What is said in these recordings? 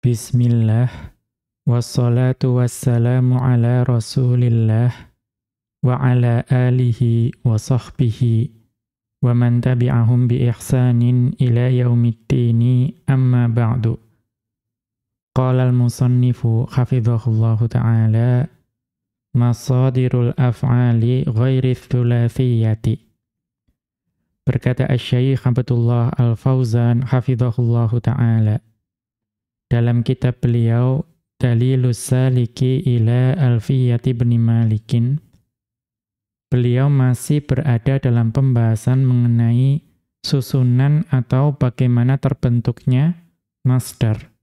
Bismillah, wassalatu wassalamu ala rasulillah, wa ala alihi wa sahbihi, wa man tabi'ahum bi ihsanin ila yaumiddini amma ba'du. Qala al-musannifu hafidhahullahu ta'ala, masadirul af'ali ghairi thulathiyati. Berkata Asy-Syaikh Abdullah Al-Fauzan hafizahullahu taala dalam kitab beliau Dalilus Saliki ila Alfiyati bin Malikin beliau masih berada dalam pembahasan mengenai susunan atau bagaimana terbentuknya masdar.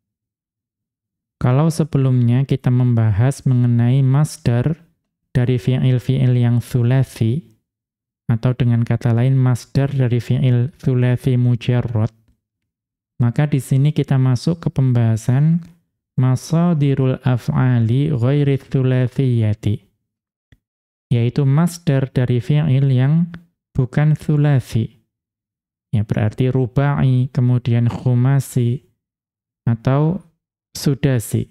Kalau sebelumnya kita membahas mengenai masdar dari fi'il-fi'il yang thulathi, atau dengan kata lain masdar dari fi'il thulathi mujarrad, maka di sini kita masuk ke pembahasan masadirul af'ali ghairi thulathiyati. Yaitu masdar dari fi'il yang bukan thulathi. Ya berarti rubai, kemudian khumasi, atau sudasi.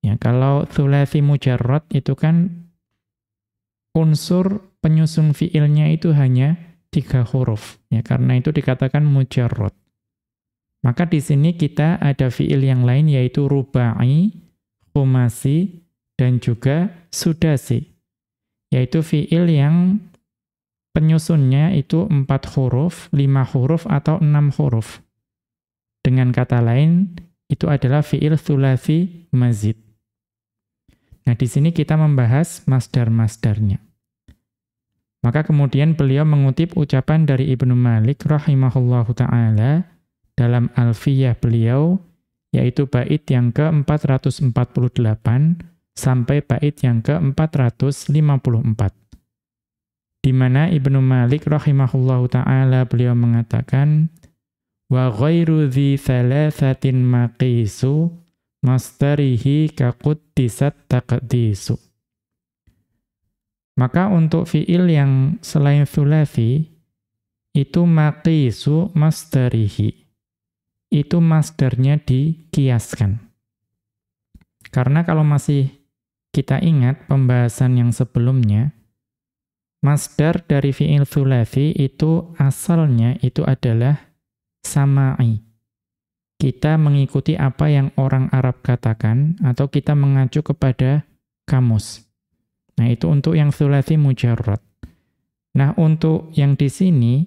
Ya, kalau thulathi mujarrad itu kan unsur penyusun fi'ilnya itu hanya tiga huruf. Ya, karena itu dikatakan mujarrad. Maka di sini kita ada fiil yang lain yaitu rubai, khumasi, dan juga sudasi. Yaitu fiil yang penyusunnya itu empat huruf, lima huruf, atau enam huruf. Dengan kata lain, itu adalah fiil thulathi mazid. Nah, di sini kita membahas masdar-masdarnya. Maka kemudian beliau mengutip ucapan dari Ibnu Malik rahimahullahu taala dalam Alfiyah beliau, yaitu bait yang ke-448 sampai bait yang ke-454. Di mana Ibnu Malik rahimahullahu taala beliau mengatakan wa ghairu dhi thalathatin maqisu mastarihi kaquddisat taqdisu. Maka untuk fiil yang selain thulathi itu maqisu mastarihi itu masdarnya dikiaskan. Karena kalau masih kita ingat pembahasan yang sebelumnya, masdar dari fi'il thulathi itu asalnya itu adalah sama'i. Kita mengikuti apa yang orang Arab katakan atau kita mengacu kepada kamus. Nah, itu untuk yang thulathi mujarrad. Nah, untuk yang di sini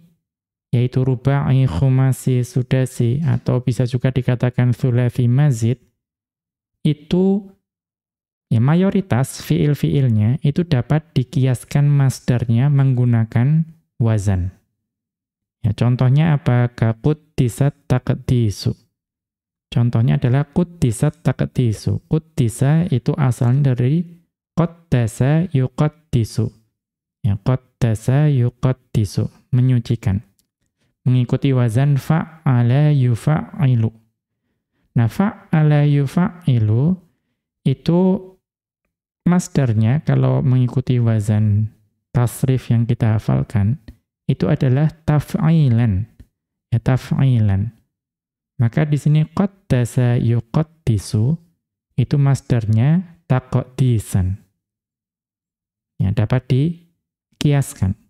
yaitu ruba'i, khumasi, sudasi, atau bisa juga dikatakan thulathi mazid, itu ya mayoritas fiil-fiilnya itu dapat dikiaskan masdarnya menggunakan wazan. Ya, contohnya apa? Kaquddisat taqdisu. Contohnya adalah quddisat taqdisu. Quddisa itu asalnya dari qaddasa yuqaddisu. Ya, qaddasa yuqaddisu, menyucikan mengikuti wazan fa'ala yufa'ilu. Nah, fa'ala yufa'ilu itu masdarnya kalau mengikuti wazan tasrif yang kita hafalkan, itu adalah taf'ilan. Ya, taf'ilan. Maka di sini qaddasa yuqaddisu itu masdarnya taqdisan. Ya, dapat dikiaskan.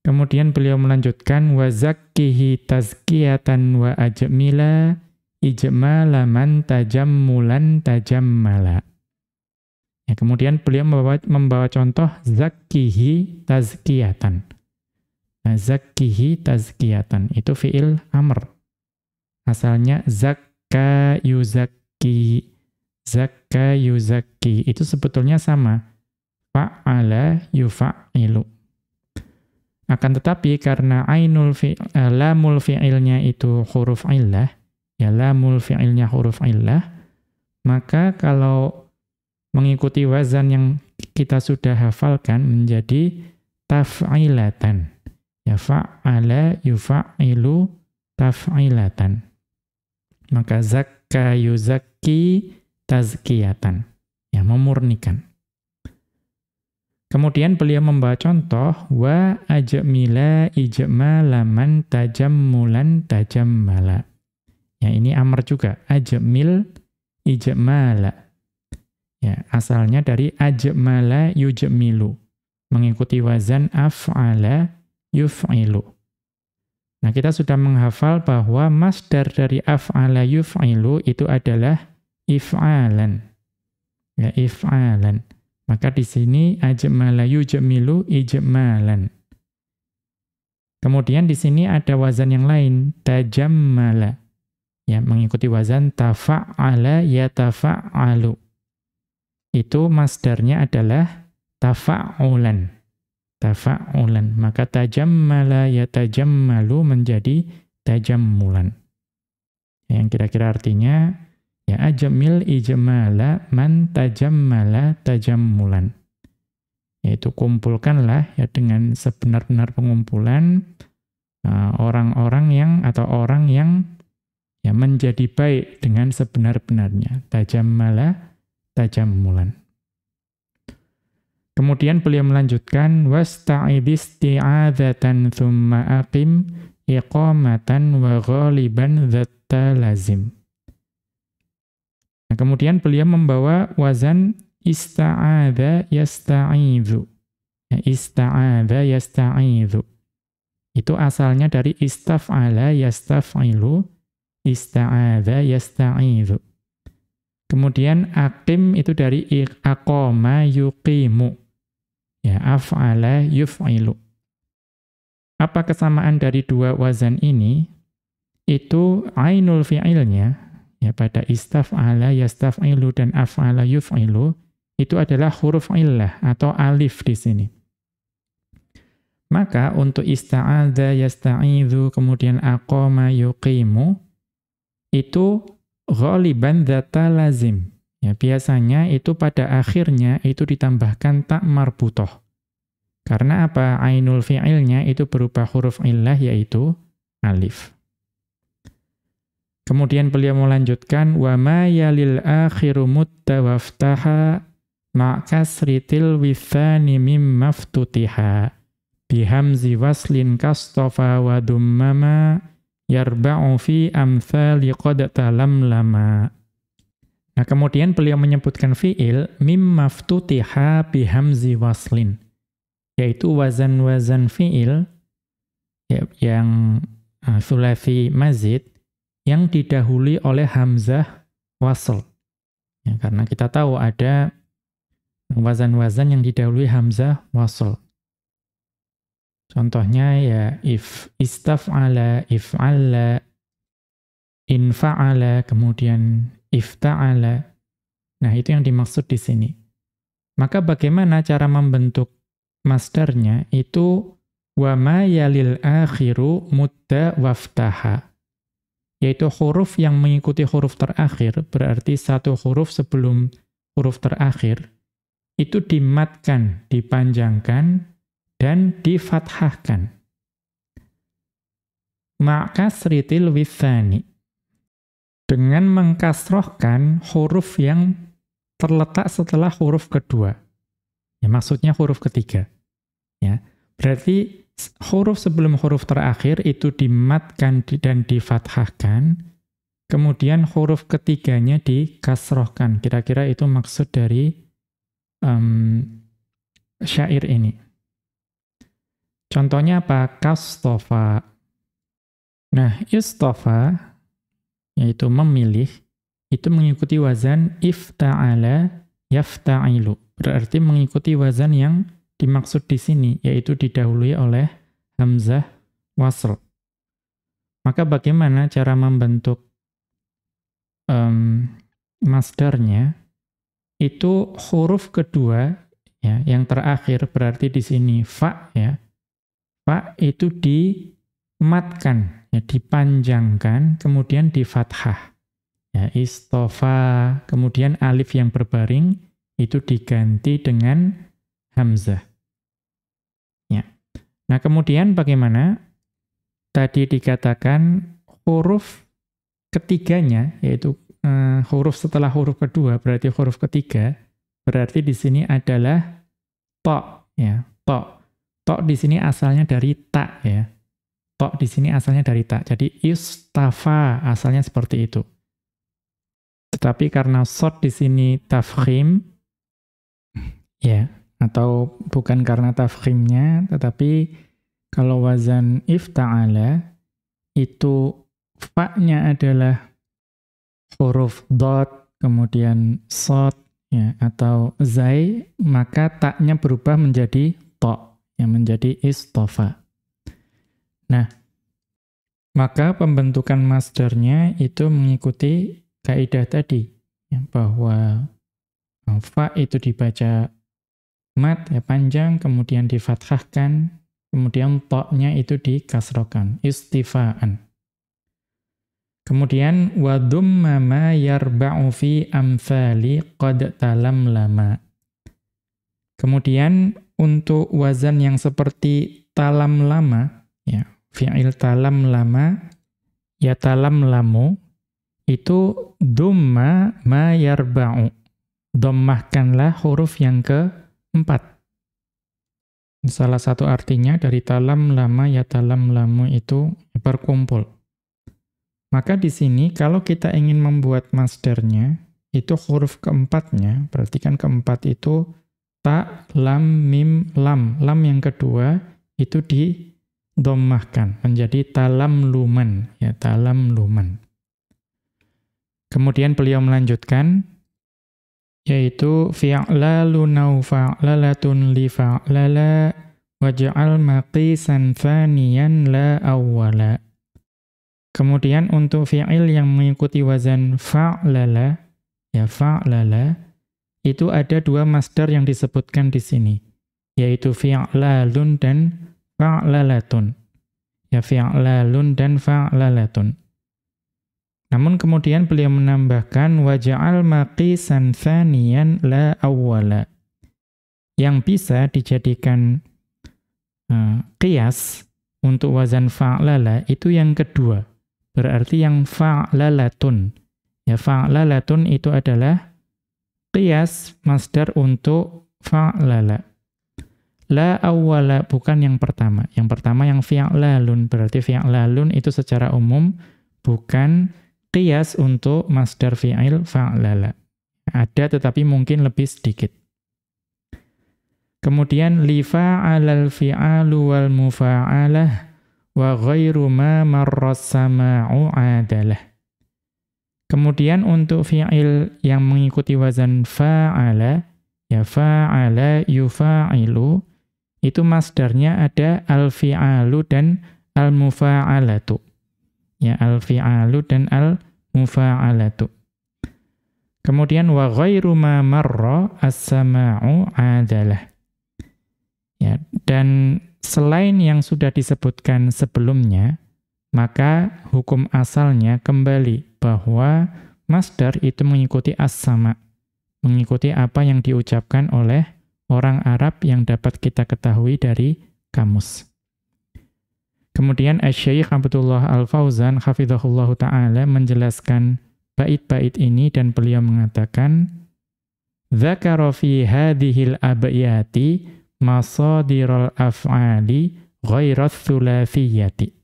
Kemudian beliau melanjutkan wa zakkihi tazkiyatan wa ajmila ijmala man tajammulan tajammala. Ya, kemudian beliau membawa, membawa contoh zakkihi tazkiyatan. Nah, zakkihi tazkiyatan itu fiil amr. Asalnya zakka yuzakki. Zakka yuzakki itu sebetulnya sama. Fa'ala yufa'ilu. Akan tetapi karena ainul fi uh, lamul fi'ilnya itu huruf illah, ya lamul fi'ilnya huruf illah, maka kalau mengikuti wazan yang kita sudah hafalkan menjadi taf'ilatan. Ya fa'ala yufa'ilu taf'ilatan. Maka zakka yuzakki tazkiyatan. Ya memurnikan. Kemudian beliau membawa contoh wa ajmila ijmala man tajammulan tajammala. Ya, ini amr juga. Ajmil ijmala. Ya, asalnya dari ajmala yujmilu. Mengikuti wazan af'ala yuf'ilu. Nah, kita sudah menghafal bahwa masdar dari af'ala yuf'ilu itu adalah if'alan. Ya, if'alan. Maka di sini ajmala yujmilu ijmalan. Kemudian di sini ada wazan yang lain, tajammala. Ya, mengikuti wazan tafa'ala yatafa'alu. Itu masdarnya adalah tafa'ulan. Tafa'ulan. Maka tajammala yatajammalu menjadi tajammulan. Yang kira-kira artinya ya ajamil ijmala man tajammala tajammulan. Yaitu kumpulkanlah ya dengan sebenar-benar pengumpulan uh, orang-orang uh, yang atau orang yang ya menjadi baik dengan sebenar-benarnya. Tajammala tajammulan. Kemudian beliau melanjutkan wasta'idisti'adzatan thumma aqim iqamatan wa ghaliban dzatta lazim nah, kemudian beliau membawa wazan ista'adha yasta'idhu. Ya, ista'adha yasta'idhu. Itu asalnya dari istaf'ala yastaf'ilu, ista'adha yasta'idhu. Kemudian akim itu dari aqama yuqimu. Ya, af'ala yuf'ilu. Apa kesamaan dari dua wazan ini? Itu ainul fi'ilnya, ya pada istaf'ala yastaf'ilu dan af'ala yuf'ilu, itu adalah huruf illah atau alif di sini. Maka untuk ista'adha, yasta'idhu, kemudian aqama, yuqimu, itu ghaliban data lazim. Ya, biasanya itu pada akhirnya itu ditambahkan tak marbutoh. Karena apa? Ainul fi'ilnya itu berupa huruf illah yaitu alif. Kemudian beliau melanjutkan wa ma yalil akhiru mutta waftaha ma'kasritil mim maftutiha bihamzi waslin kastofa wa dummama yarba'u fi amthali qad talamlama. Nah, kemudian beliau menyebutkan fi'il mim maftutiha bihamzi waslin, yaitu wazan-wazan fi'il ya, yang uh, thulathi mazid yang didahului oleh hamzah wasl. Ya, karena kita tahu ada wazan-wazan yang didahului hamzah wasl. Contohnya ya if istaf'ala, if'alla, infa'ala, kemudian ifta'ala. Nah, itu yang dimaksud di sini. Maka bagaimana cara membentuk masdarnya? Itu wa ma yalil akhiru mutta waftaha. Yaitu huruf yang mengikuti huruf terakhir, berarti satu huruf sebelum huruf terakhir, itu dimatkan, dipanjangkan, dan difathahkan. Maka seritil withani. Dengan mengkasrohkan huruf yang terletak setelah huruf kedua. Ya, maksudnya huruf ketiga. Ya, berarti huruf sebelum huruf terakhir itu dimatkan dan difathahkan, kemudian huruf ketiganya dikasrohkan. Kira-kira itu maksud dari um, syair ini. Contohnya apa? Kastofa. Nah, istofa, yaitu memilih, itu mengikuti wazan ifta'ala yafta'ilu. Berarti mengikuti wazan yang dimaksud di sini, yaitu didahului oleh hamzah wasl. Maka bagaimana cara membentuk um, masdarnya? itu huruf kedua ya yang terakhir berarti di sini fa ya. Fa itu dimatkan ya dipanjangkan kemudian di fathah. Ya istofa kemudian alif yang berbaring itu diganti dengan hamzah. Nah, kemudian bagaimana? Tadi dikatakan huruf ketiganya yaitu uh, huruf setelah huruf kedua, berarti huruf ketiga, berarti di sini adalah to, ya, to. To di sini asalnya dari tak, ya. tok di sini asalnya dari tak. Jadi istafa asalnya seperti itu. Tetapi karena sod di sini tafkhim, ya, atau bukan karena tafkhimnya, tetapi kalau wazan ifta'ala, itu fa-nya adalah huruf dot, kemudian sod, ya, atau zai, maka taknya berubah menjadi tok, yang menjadi istofa. Nah, maka pembentukan masdarnya itu mengikuti kaidah tadi, ya, bahwa fa itu dibaca mat, ya, panjang, kemudian difathahkan, kemudian toknya itu dikasrokan, istifaan. Kemudian wadumma ma yarba'u fi amthali qad talam lama. Kemudian untuk wazan yang seperti talam lama, ya, fi'il talam lama, ya talam lamu, itu dumma ma yarba'u. Dommahkanlah huruf yang keempat. Salah satu artinya dari talam lama ya talam lamu itu berkumpul. Maka di sini kalau kita ingin membuat masdernya, itu huruf keempatnya, berarti kan keempat itu ta, lam, mim, lam. Lam yang kedua itu di dommahkan menjadi talam luman ya talam luman. Kemudian beliau melanjutkan yaitu fi'lalu nau fa'lalatun li fa'lala waj'al maqisan thaniyan la awwala. Kemudian untuk fi'il yang mengikuti wazan fa'lala ya fa'lala itu ada dua masdar yang disebutkan di sini yaitu fi'lalun dan fa'lalatun. Ya fi'lalun dan fa'lalatun. Namun kemudian beliau menambahkan waja'al maqisan thaniyan la awwala. Yang bisa dijadikan uh, qiyas untuk wazan fa'lala itu yang kedua. Berarti yang fa'lalatun. Ya fa'lalatun itu adalah qiyas masdar untuk fa'lala. La awwala bukan yang pertama. Yang pertama yang fi'lalun. Berarti fi'lalun itu secara umum bukan qiyas untuk masdar fi'il fa'lala. Ada tetapi mungkin lebih sedikit. Kemudian li fa'alal fi'alu wal mufa'alah wa ghairu ma marras sama'u adalah. Kemudian untuk fi'il yang mengikuti wazan fa'ala, ya fa'ala yufa'ilu, itu masdarnya ada al-fi'alu dan al-mufa'alatu. Ya, al-fi'alu dan al-mufa'alatu. Kemudian wa ghairu ma marra as-sama'u adalah. Ya, dan selain yang sudah disebutkan sebelumnya, maka hukum asalnya kembali bahwa masdar itu mengikuti as-sama, mengikuti apa yang diucapkan oleh orang Arab yang dapat kita ketahui dari kamus. Kemudian Asy-Syaikh Abdullah Al-Fauzan hafizahullahu taala menjelaskan bait-bait ini dan beliau mengatakan Dzakara fi hadhil abyati masadiral af'ali ghairat thulathiyati.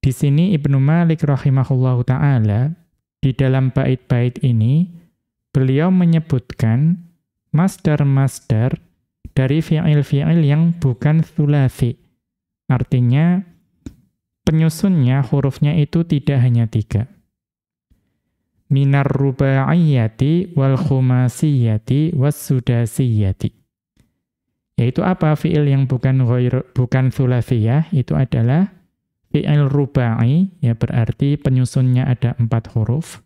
Di sini Ibnu Malik rahimahullahu taala di dalam bait-bait ini beliau menyebutkan masdar-masdar dari fi'il-fi'il yang bukan thulathi. Artinya, penyusunnya, hurufnya itu tidak hanya tiga. Minar ruba'iyati wal khumasiyati was. Yaitu apa fi'il yang bukan ghair, bukan thulathiyah, itu adalah fi'il ruba'i, ya berarti penyusunnya ada empat huruf.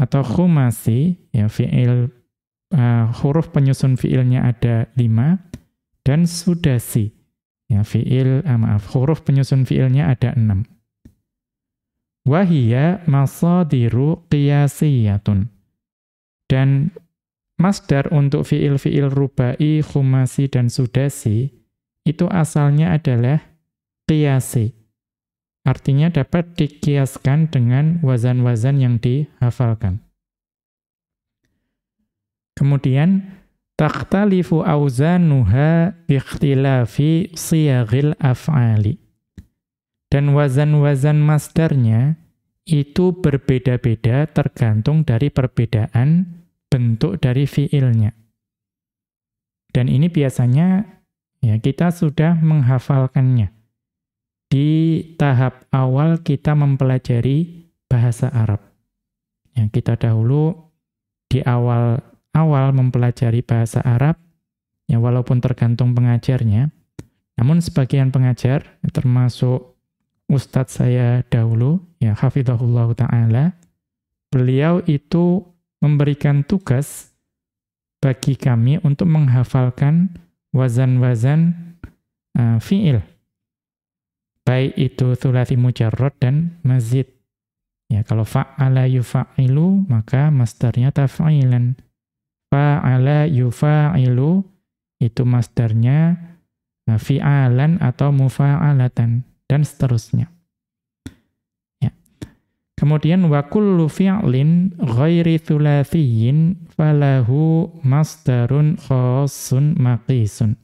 Atau khumasi, ya fi'il uh, huruf penyusun fiilnya ada lima, dan sudasi. Ya, fiil, uh, maaf, huruf penyusun fiilnya ada enam. Wahia masadiru qiyasiyatun. Dan masdar untuk fiil-fiil rubai, khumasi, dan sudasi, itu asalnya adalah qiyasi. Artinya dapat dikiaskan dengan wazan-wazan yang dihafalkan. Kemudian takhtalifu auzanuha ikhtilafi siyaghil af'ali. Dan wazan-wazan masdarnya itu berbeda-beda tergantung dari perbedaan bentuk dari fiilnya. Dan ini biasanya ya kita sudah menghafalkannya. Di tahap awal kita mempelajari bahasa Arab. Ya, kita dahulu di awal-awal mempelajari bahasa Arab, ya walaupun tergantung pengajarnya, namun sebagian pengajar, termasuk ustadz saya dahulu, ya hafizahullah ta'ala, beliau itu memberikan tugas bagi kami untuk menghafalkan wazan-wazan uh, fi'il. Baik itu thulathi mujarrad dan mazid. Ya, kalau fa'ala yufa'ilu, maka masdarnya taf'ilan. Fa'ala yufa'ilu, itu masdarnya uh, fi'alan atau mufa'alatan, dan seterusnya. Kemudian wa kullu fi'lin ghairi thulathiyin falahu masdarun khassun maqisun.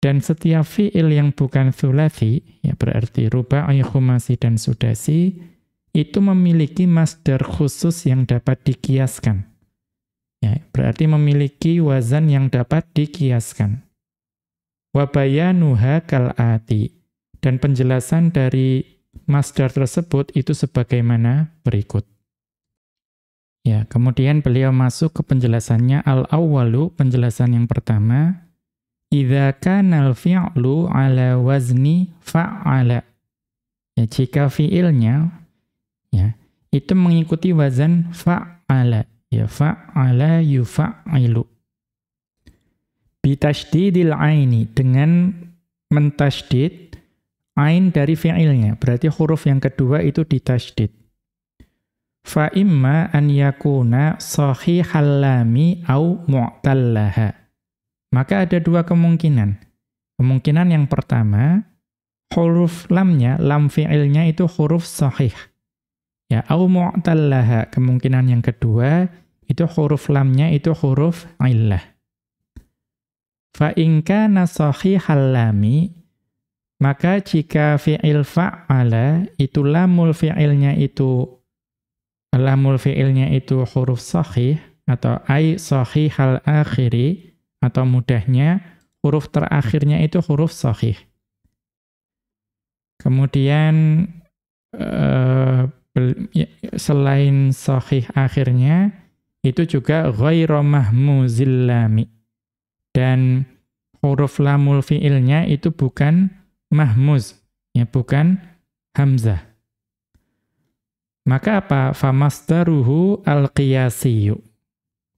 Dan setiap fi'il yang bukan thulathi, ya berarti ruba'i, khumasi, dan sudasi, itu memiliki masdar khusus yang dapat dikiaskan. Ya, berarti memiliki wazan yang dapat dikiaskan. Wabayanuha kal'ati. Dan penjelasan dari masdar tersebut itu sebagaimana berikut. Ya, kemudian beliau masuk ke penjelasannya al-awwalu, penjelasan yang pertama, idza kana al-fi'lu ala wazni fa'ala. Ya, jika fi'ilnya ya, itu mengikuti wazan fa'ala, ya fa'ala yufa'ailu. Bitasydidil aini dengan mentasydid ain dari fi'ilnya. Berarti huruf yang kedua itu ditasydid. Fa imma an yakuna sahihal lami au mu'tallaha. Maka ada dua kemungkinan. Kemungkinan yang pertama, huruf lamnya, lam fi'ilnya itu huruf sahih. Ya, au mu'tallaha. Kemungkinan yang kedua, itu huruf lamnya itu huruf illah. Fa in kana sahihal maka jika fi'il fa'ala itu lamul fi'ilnya itu lamul fi'ilnya itu huruf sahih atau ai hal akhiri atau mudahnya huruf terakhirnya itu huruf sahih. Kemudian uh, selain sahih akhirnya itu juga ghairu mahmuzil lami. Dan huruf lamul fi'ilnya itu bukan mahmuz, ya bukan hamzah. Maka apa? Famastaruhu al-qiyasiyu.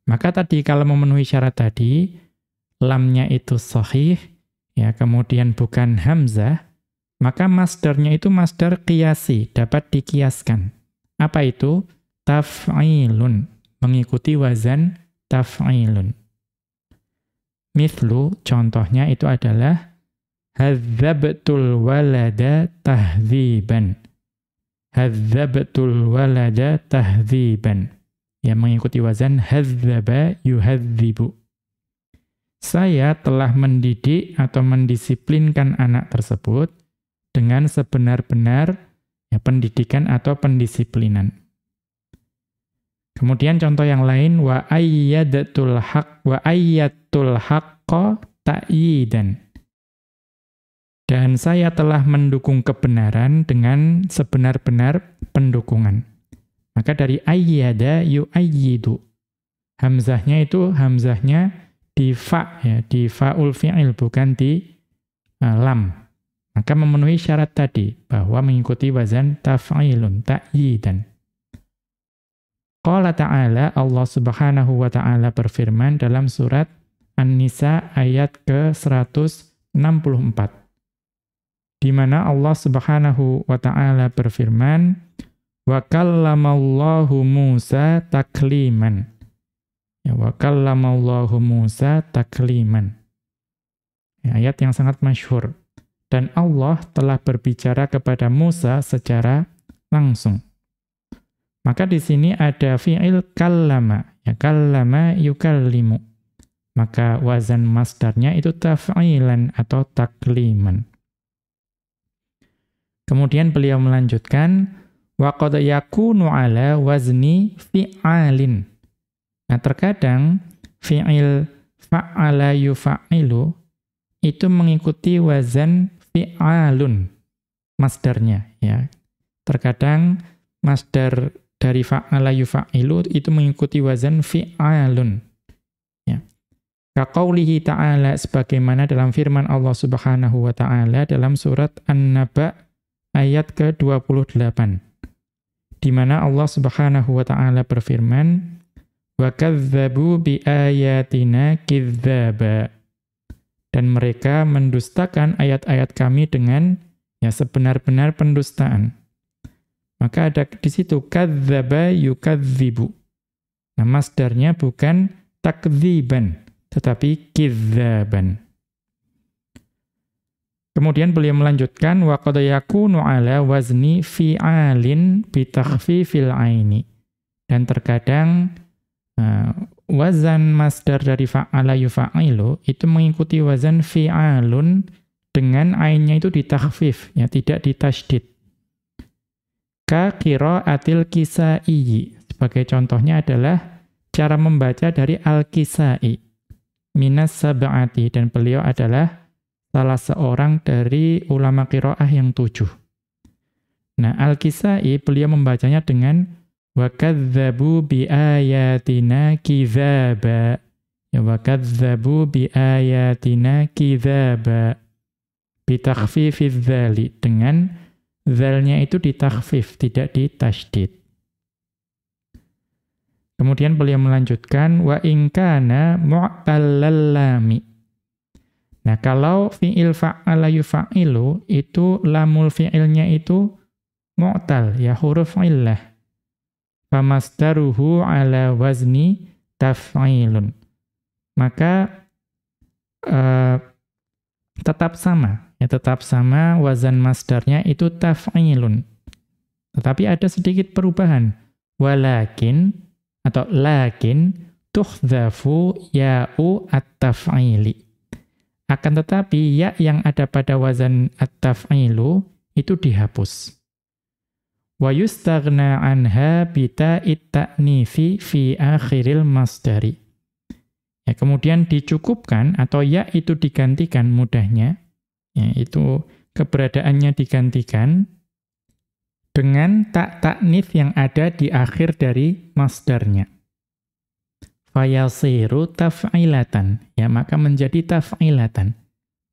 Maka tadi kalau memenuhi syarat tadi, lamnya itu sahih, ya kemudian bukan hamzah, maka masdarnya itu masdar qiyasi, dapat dikiaskan. Apa itu? Taf'ilun, mengikuti wazan taf'ilun. Mithlu, contohnya itu adalah Hadzabtul walada tahdziban. Hadzabtul walada tahdziban. Yang mengikuti wazan hadzaba yuhadzibu. Saya telah mendidik atau mendisiplinkan anak tersebut dengan sebenar-benar ya, pendidikan atau pendisiplinan. Kemudian contoh yang lain wa ayyadatul haq wa ayyatul haqqa ta'yidan. Dan saya telah mendukung kebenaran dengan sebenar-benar pendukungan. Maka dari ayyada yu'ayyidu. Hamzahnya itu hamzahnya di fa ya, di faul fi'il bukan di uh, lam. Maka memenuhi syarat tadi bahwa mengikuti wazan taf'ilun ta'yidan. Qala ta'ala Allah Subhanahu wa taala berfirman dalam surat An-Nisa ayat ke-164 di mana Allah Subhanahu wa taala berfirman wa kallamallahu Musa takliman. Ya wa kallamallahu Musa takliman. Ya, ayat yang sangat masyhur dan Allah telah berbicara kepada Musa secara langsung. Maka di sini ada fi'il kallama ya kallama yukallimu. Maka wazan masdarnya itu taf'ilan atau takliman. Kemudian beliau melanjutkan wa qad yakunu ala wazni fi'alin. Nah, terkadang fi'il fa'ala yufa'ilu itu mengikuti wazan fi'alun masdarnya ya. Terkadang masdar dari fa'ala yufa'ilu itu mengikuti wazan fi'alun. Ya. Kaqaulihi ta'ala sebagaimana dalam firman Allah Subhanahu wa taala dalam surat An-Naba ayat ke-28. Di mana Allah Subhanahu wa taala berfirman, "Wa kadzdzabu biayatina kidzdzaba." Dan mereka mendustakan ayat-ayat kami dengan ya sebenar-benar pendustaan. Maka ada di situ kadzdzaba yukadzibu. Nah, masdarnya bukan takdziban, tetapi kidzaban. Kemudian beliau melanjutkan wa qad yakunu ala wazni fi'alin bi takhfifil aini. Dan terkadang uh, wazan masdar dari fa'ala yufa'ilu itu mengikuti wazan fi'alun dengan ainnya itu ditakhfif, ya tidak ditasydid. Ka qiraatil kisai. Sebagai contohnya adalah cara membaca dari al-kisai. Minas sab'ati dan beliau adalah salah seorang dari ulama qiraah yang tujuh. Nah, Al-Kisai beliau membacanya dengan wa kadzdzabu biayatina kidzaba. Ya wa kadzdzabu biayatina kidzaba. Bitakhfifiz dzali dengan zalnya itu ditakhfif, tidak ditasydid. Kemudian beliau melanjutkan wa in kana mu'tallal lami Nah, kalau fi'il fa'ala yufa'ilu, itu lamul fi'ilnya itu mu'tal, ya huruf illah. Famasdaruhu ala wazni taf'ilun. Maka uh, tetap sama, ya tetap sama wazan masdarnya itu taf'ilun. Tetapi ada sedikit perubahan. Walakin atau lakin tuhdhafu ya'u at-taf'ili akan tetapi ya yang ada pada wazan at-taf'ilu itu dihapus. Wa yustaghna anha bita ta'nifi fi akhiril masdari. Ya, kemudian dicukupkan atau ya itu digantikan mudahnya, ya, itu keberadaannya digantikan dengan tak taknif yang ada di akhir dari masdarnya fayasiru taf'ilatan. Ya, maka menjadi taf'ilatan.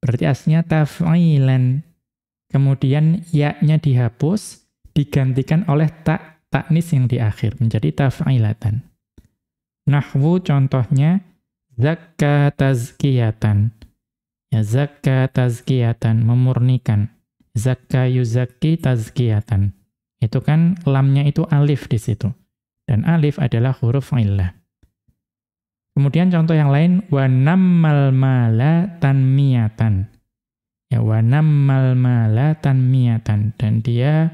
Berarti aslinya taf'ilan. Kemudian ya-nya dihapus, digantikan oleh tak taknis yang di akhir, menjadi taf'ilatan. Nahwu contohnya, zakka tazkiyatan. Ya, zakka tazkiyatan, memurnikan. Zakka yuzakki tazkiyatan. Itu kan lamnya itu alif di situ. Dan alif adalah huruf illah. Kemudian contoh yang lain wa nammal mala tanmiyatan. Ya wa nammal mala tanmiyatan dan dia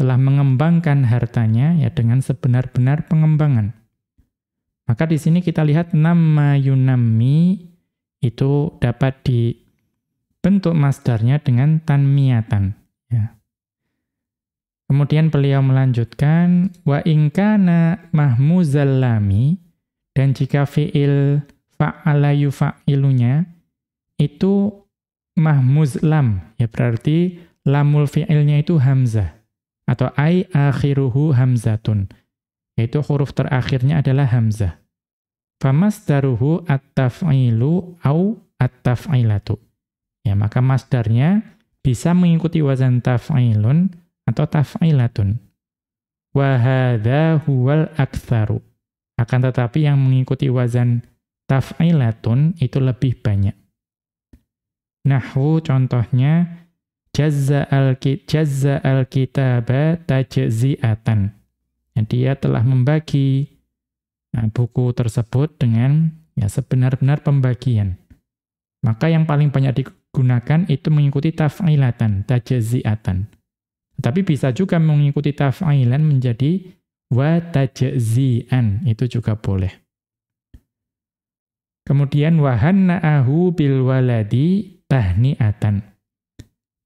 telah mengembangkan hartanya ya dengan sebenar-benar pengembangan. Maka di sini kita lihat nama yunammi itu dapat dibentuk masdarnya dengan tanmiyatan ya. Kemudian beliau melanjutkan wa ingkana mahmuzallami dan jika fi'il fa'ala yufa'ilunya itu mahmuz lam, ya berarti lamul fi'ilnya itu hamzah. Atau ai akhiruhu hamzatun. Yaitu huruf terakhirnya adalah hamzah. Famasdaruhu at-taf'ilu au at-taf'ilatu. Ya, maka masdarnya bisa mengikuti wazan taf'ilun atau taf'ilatun. Wa hadha huwal aktsaru. Akan tetapi yang mengikuti wazan taf'ilatun itu lebih banyak. Nahwu contohnya jazza al-kitaba tajzi'atan. Ya, dia telah membagi nah, buku tersebut dengan ya sebenar-benar pembagian. Maka yang paling banyak digunakan itu mengikuti taf'ilatan, tajzi'atan. Tapi bisa juga mengikuti taf'ilan menjadi wa tajzi'an itu juga boleh. Kemudian wahanna'ahu bil waladi tahni'atan.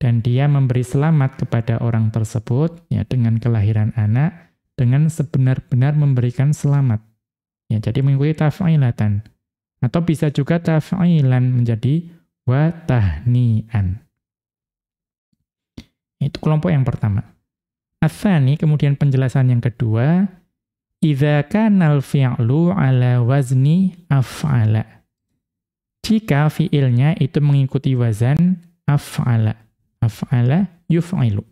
Dan dia memberi selamat kepada orang tersebut ya dengan kelahiran anak dengan sebenar-benar memberikan selamat. Ya, jadi mengikuti taf'ilatan. Atau bisa juga taf'ilan menjadi wa tahni'an. Itu kelompok yang pertama. Athani, kemudian penjelasan yang kedua, idza kana al-fi'lu ala wazni af'ala. Jika fi'ilnya itu mengikuti wazan af'ala. Af'ala yuf'ilu.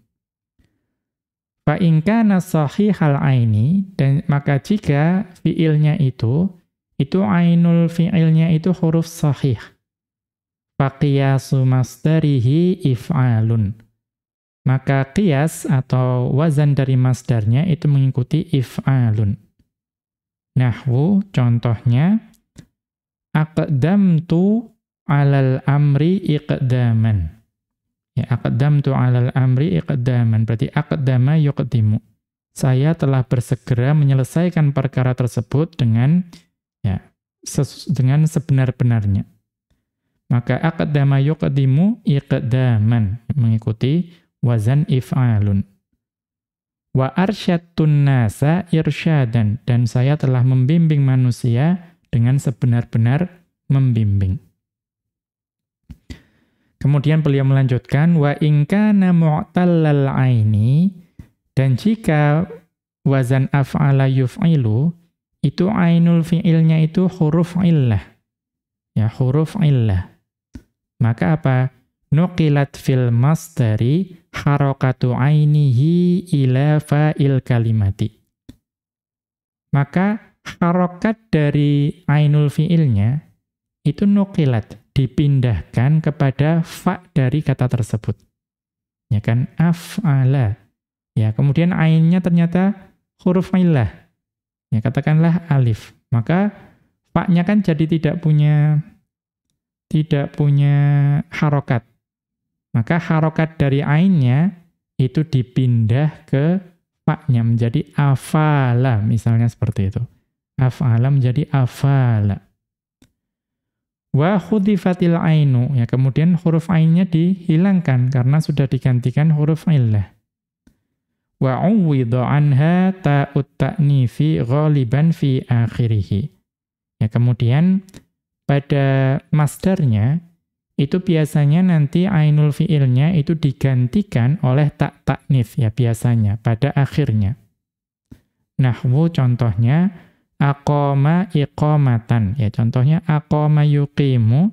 Fa in kana sahihal aini dan maka jika fi'ilnya itu itu ainul fi'ilnya itu huruf sahih. Fa qiyasu masdarihi if'alun. Maka qiyas atau wazan dari masdarnya itu mengikuti if'alun. Nahwu contohnya aqdamtu alal amri iqdaman. Ya aqdamtu alal amri iqdaman berarti aqdama yuqdimu. Saya telah bersegera menyelesaikan perkara tersebut dengan ya dengan sebenar-benarnya. Maka aqdama yuqdimu iqdaman mengikuti wazan if'alun. Wa arsyatun nasa irsyadan. Dan saya telah membimbing manusia dengan sebenar-benar membimbing. Kemudian beliau melanjutkan, wa ingkana mu'tallal aini, dan jika wazan af'ala yuf'ilu, itu ainul fi'ilnya itu huruf illah. Ya, huruf illah. Maka apa? nuqilat fil masdari harokatu ainihi ila fa'il kalimati. Maka harokat dari ainul fi'ilnya itu nuqilat, dipindahkan kepada fa dari kata tersebut. Ya kan? Af'ala. Ya, kemudian ainnya ternyata huruf illah. Ya, katakanlah alif. Maka fa-nya kan jadi tidak punya tidak punya harokat. Maka harokat dari ainnya itu dipindah ke faknya menjadi afala, misalnya seperti itu. Afala menjadi afala. Wa khudifatil ainu, ya kemudian huruf ainnya dihilangkan karena sudah digantikan huruf illah. Wa uwidha anha ta'ut ta'nifi ghaliban fi akhirih. Ya kemudian pada masdarnya itu biasanya nanti ainul fi'ilnya itu digantikan oleh tak taknif ya biasanya pada akhirnya. Nahwu contohnya aqama iqamatan ya contohnya aqama yuqimu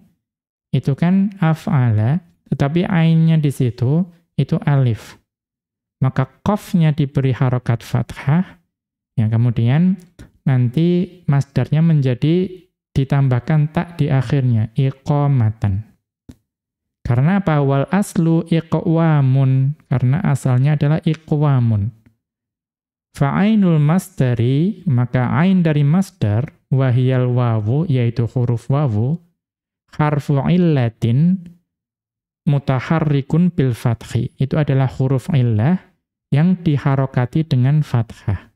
itu kan af'ala tetapi ainnya di situ itu alif. Maka qafnya diberi harokat fathah ya kemudian nanti masdarnya menjadi ditambahkan tak di akhirnya iqamatan. Karena apa? Wal aslu iqwamun. Karena asalnya adalah iqwamun. Fa'ainul masdari, maka ain dari masdar, wahiyal wawu, yaitu huruf wawu, harfu illatin, mutaharrikun bil fathi. Itu adalah huruf illah yang diharokati dengan fathah.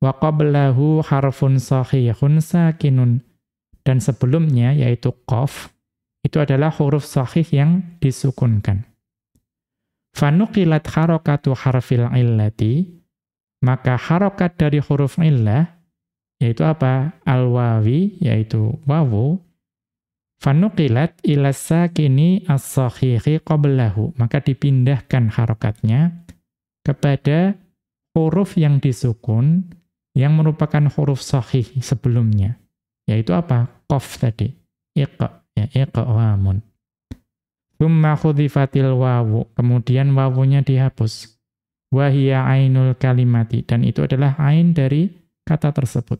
Wa qablahu harfun sahihun sakinun. Dan sebelumnya, yaitu qaf, itu adalah huruf sahih yang disukunkan. Fanuqilat harokatu harfil illati, maka harokat dari huruf illah, yaitu apa? Al-wawi, yaitu wawu, fanuqilat ilas sakini as-sahihi qablahu, maka dipindahkan harokatnya kepada huruf yang disukun, yang merupakan huruf sahih sebelumnya. Yaitu apa? Qaf tadi. Iqa ya iqwamun Thumma khudifatil wawu, kemudian wawunya dihapus. Wahia ainul kalimati, dan itu adalah ain dari kata tersebut.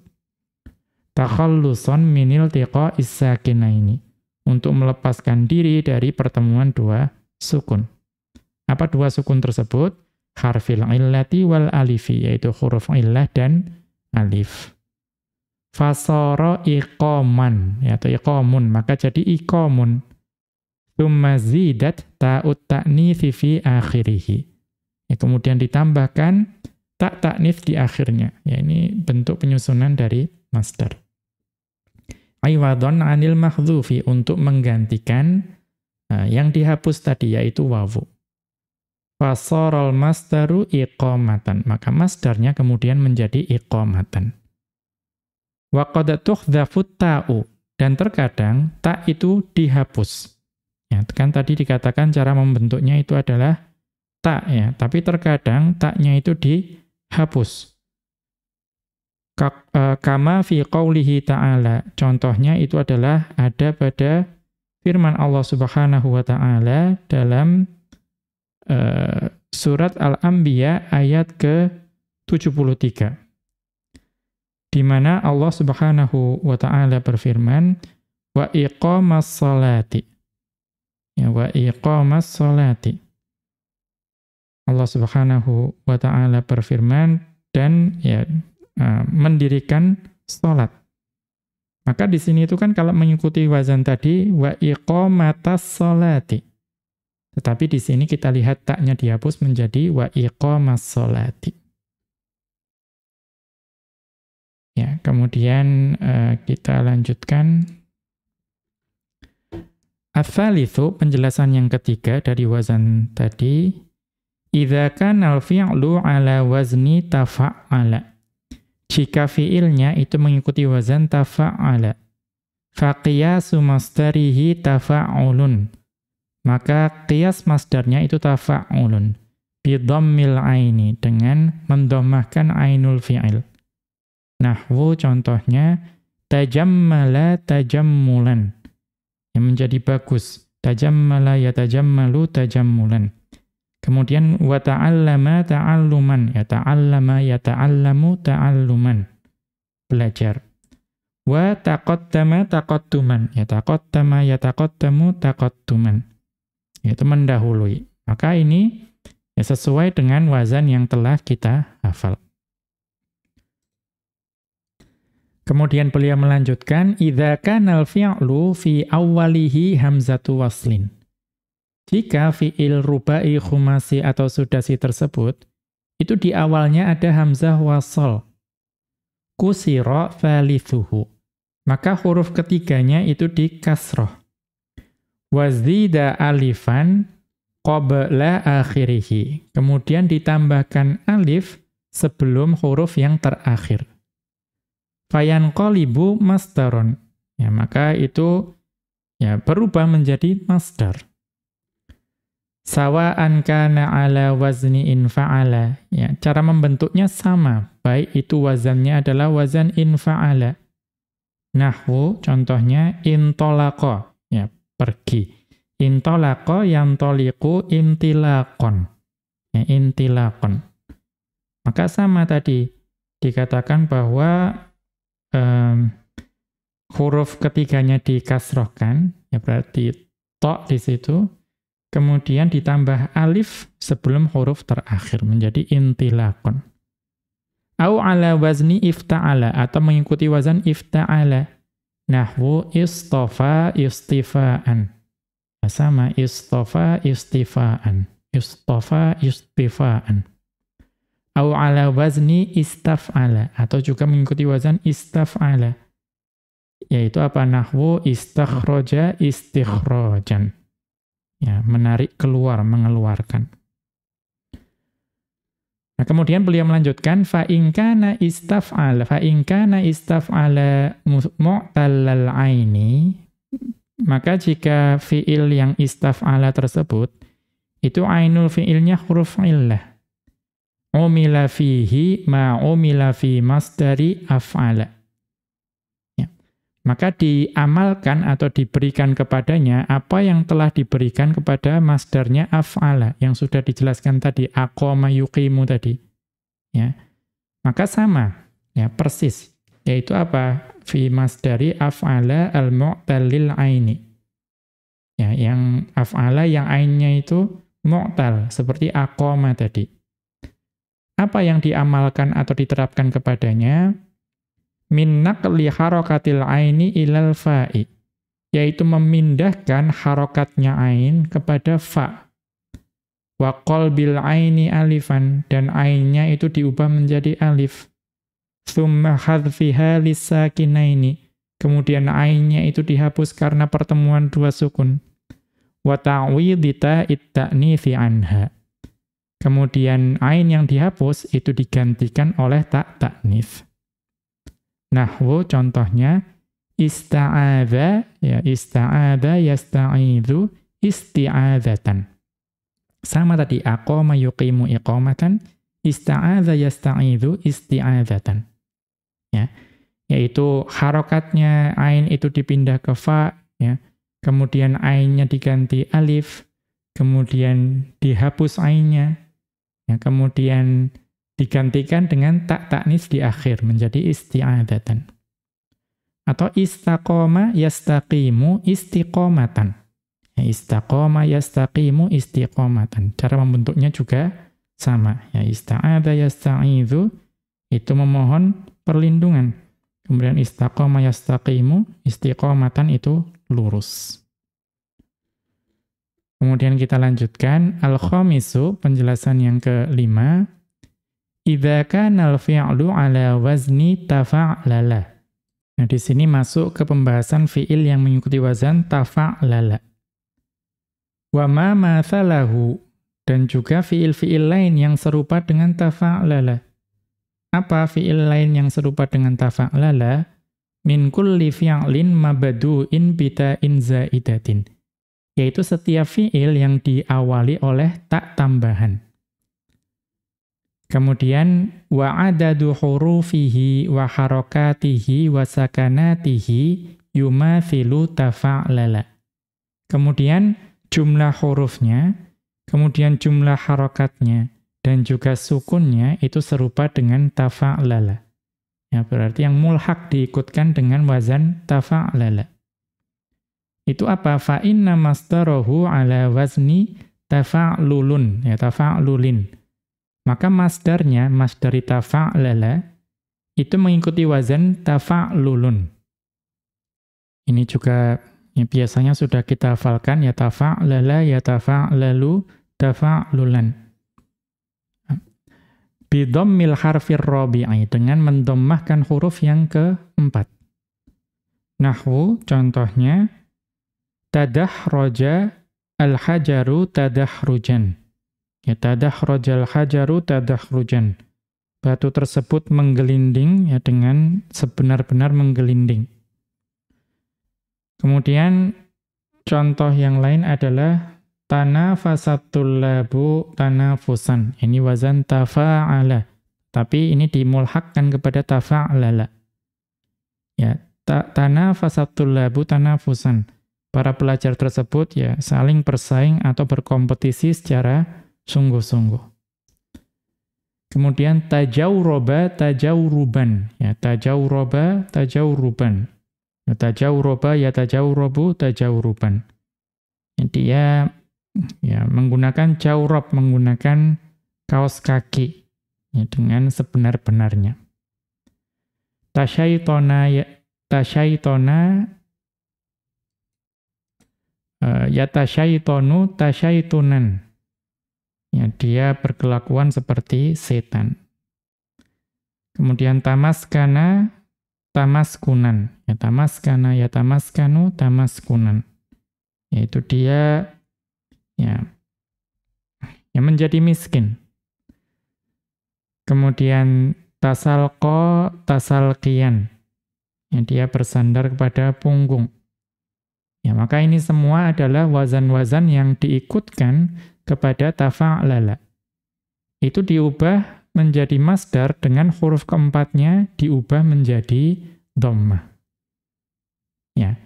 Takhalluson minil tiqa ini untuk melepaskan diri dari pertemuan dua sukun. Apa dua sukun tersebut? Harfil illati wal alifi, yaitu huruf illah dan alif fasara iqaman ya atau iqamun maka jadi iqamun thumma zidat ta'ut ta'nits fi akhirih ya, kemudian ditambahkan tak ta'nits di akhirnya ya ini bentuk penyusunan dari masdar aiwadon anil mahdhufi untuk menggantikan Nah, yang dihapus tadi yaitu wawu. Fasorol masdaru iqamatan. Maka masdarnya kemudian menjadi iqamatan. Wa qad tuhdhafut ta'u. Dan terkadang tak itu dihapus. Ya, kan tadi dikatakan cara membentuknya itu adalah tak ya, tapi terkadang taknya itu dihapus. E, kama fi qawlihi ta'ala. Contohnya itu adalah ada pada firman Allah Subhanahu wa taala dalam uh, surat Al-Anbiya ayat ke-73. Di mana Allah Subhanahu wa taala berfirman, "Wa iqamas salati." Ya, wa iqamas salati. Allah Subhanahu wa taala berfirman dan ya uh, mendirikan salat. Maka di sini itu kan kalau mengikuti wazan tadi wa iqamatas salati. Tetapi di sini kita lihat taknya dihapus menjadi wa iqamas salati. Ya, kemudian uh, kita lanjutkan Ats-tsalitsu penjelasan yang ketiga dari wazan tadi idza kana al-fi'lu ala wazni tafa'ala. Jika fi'ilnya itu mengikuti wazan tafa'ala. Faqiyasu masdarihi tafa'ulun maka qiyas masdarnya itu tafa'ulun. Bidhammil aini, dengan mendomahkan ainul fi'il. Nahwu contohnya, tajammala tajammulan. Yang menjadi bagus. Tajammala yatajammalu tajammulan. Kemudian wa ta'allama ta'alluman. Ya ta'allama yata'allamu ta'alluman. Belajar. Wa taqaddama taqadduman. Ya taqaddama yataqaddamu taqadduman yaitu mendahului. Maka ini ya sesuai dengan wazan yang telah kita hafal. Kemudian beliau melanjutkan, idza kana al-fi'lu fi awwalihi hamzatu waslin. Jika fi'il rubai khumasi atau sudasi tersebut itu di awalnya ada hamzah wasal. Kusira thalithuhu. Maka huruf ketiganya itu di kasroh wazida alifan qabla akhirih. Kemudian ditambahkan alif sebelum huruf yang terakhir. Fayan qalibu masdaron. Ya, maka itu ya berubah menjadi masdar. Sawa'an kana ala wazni infa'ala. Ya, cara membentuknya sama, baik itu wazannya adalah wazan infa'ala. Nahwu contohnya intolaqa pergi. Intolako yang toliku intilakon. Ya, intilakon. Maka sama tadi, dikatakan bahwa um, huruf ketiganya dikasrohkan, ya berarti tok di situ, kemudian ditambah alif sebelum huruf terakhir, menjadi intilakon. Au ala wazni ifta'ala, atau mengikuti wazan ifta'ala. Nahwu istofa istifaan. Sama istofa istifaan. Istofa istifaan. Au ala wazni istaf'ala. Atau juga mengikuti wazan istaf'ala. Yaitu apa? Nahwu istakhroja istikhrojan. Ya, menarik keluar, mengeluarkan. Nah, kemudian beliau melanjutkan fa in kana istaf'ala fa in kana istaf'ala mu'tallal aini maka jika fiil yang istaf'ala tersebut itu ainul fiilnya huruf illah umila fihi ma umila fi masdari af'ala maka diamalkan atau diberikan kepadanya apa yang telah diberikan kepada masdarnya af'ala yang sudah dijelaskan tadi aqama yuqimu tadi. Ya. Maka sama ya persis. Yaitu apa? Fi masdari af'ala al-mu'talil aini. Ya yang af'ala yang ainnya itu mu'tal seperti aqama tadi. Apa yang diamalkan atau diterapkan kepadanya min naqli harakatil aini ilal fa'i yaitu memindahkan harokatnya ain kepada fa wa qalbil aini alifan dan ainnya itu diubah menjadi alif thumma hadfiha lisakinaini kemudian ainnya itu dihapus karena pertemuan dua sukun wa ta'widhi ta'it ta'nifi anha. Kemudian ain yang dihapus itu digantikan oleh tak ta'nif. Nahwu contohnya ista'adha ya ista'adha yasta'idhu isti'adzatan. Sama tadi aqama yuqimu iqamatan ista'adha yasta'idhu isti'adzatan. Ya. Yaitu harokatnya ain itu dipindah ke fa ya kemudian ainnya diganti alif, kemudian dihapus ainnya, ya, kemudian digantikan dengan tak taknis di akhir menjadi isti'adatan. Atau istaqoma yastaqimu istiqomatan. Ya, istaqoma yastaqimu istiqomatan. Cara membentuknya juga sama. Ya, ista'adha yasta'idhu itu memohon perlindungan. Kemudian istaqoma yastaqimu istiqomatan itu lurus. Kemudian kita lanjutkan al-khamisu penjelasan yang kelima idza kana al-fi'lu ala wazni tafa'lala. Nah, di sini masuk ke pembahasan fiil yang mengikuti wazan tafa'lala. Wa ma mathalahu dan juga fiil-fiil lain yang serupa dengan tafa'lala. Apa fiil lain yang serupa dengan tafa'lala? min kulli fi'lin mabadu'in bita'in zaidatin. Yaitu setiap fi'il yang diawali oleh tak tambahan. Kemudian wa adadu hurufihi wa harakatihi wa sakanatihi yumathilu tafa'lala. Kemudian jumlah hurufnya, kemudian jumlah harakatnya, dan juga sukunnya itu serupa dengan tafa'lala. Ya, berarti yang mulhak diikutkan dengan wazan tafa'lala. Itu apa? Fa inna masdarahu ala wazni tafa'lulun, ya tafa'lulin. Maka masdarnya, masdari tafa'lala, itu mengikuti wazan tafa'lulun. Ini juga ya, biasanya sudah kita hafalkan, ya tafa'lala, ya tafa'lalu, tafa'lulan bidommil harfir robi'i, dengan mendommahkan huruf yang keempat. Nahwu, contohnya, tadah roja al-hajaru tadahrujan. Ya, roja al-hajaru tadahrujan. Batu tersebut menggelinding ya dengan sebenar-benar menggelinding. Kemudian contoh yang lain adalah tanafasatul labu tanafusan. Ini wazan tafa'ala. Tapi ini dimulhakkan kepada tafa'lala. Ya, ta tanafasatul labu tanafusan. Para pelajar tersebut ya saling bersaing atau berkompetisi secara sungguh-sungguh. Kemudian tajawroba tajawruban. Ya, tajawroba tajawruban. Ya, tajawroba ya tajawrobu tajawruban. Dia ya menggunakan jawrab, menggunakan kaos kaki ya, dengan sebenar-benarnya. Tasyaitona ya tasyaitona uh, ya tasyaitonu tasyaitunan. Ya, dia berkelakuan seperti setan. Kemudian tamaskana tamaskunan. Ya tamaskana ya tamaskanu tamaskunan. Yaitu dia ya yang menjadi miskin. Kemudian tasalqo tasalqiyan. Ya, dia bersandar kepada punggung. Ya, maka ini semua adalah wazan-wazan yang diikutkan kepada tafa'lala. Itu diubah menjadi masdar dengan huruf keempatnya diubah menjadi dhammah. Ya,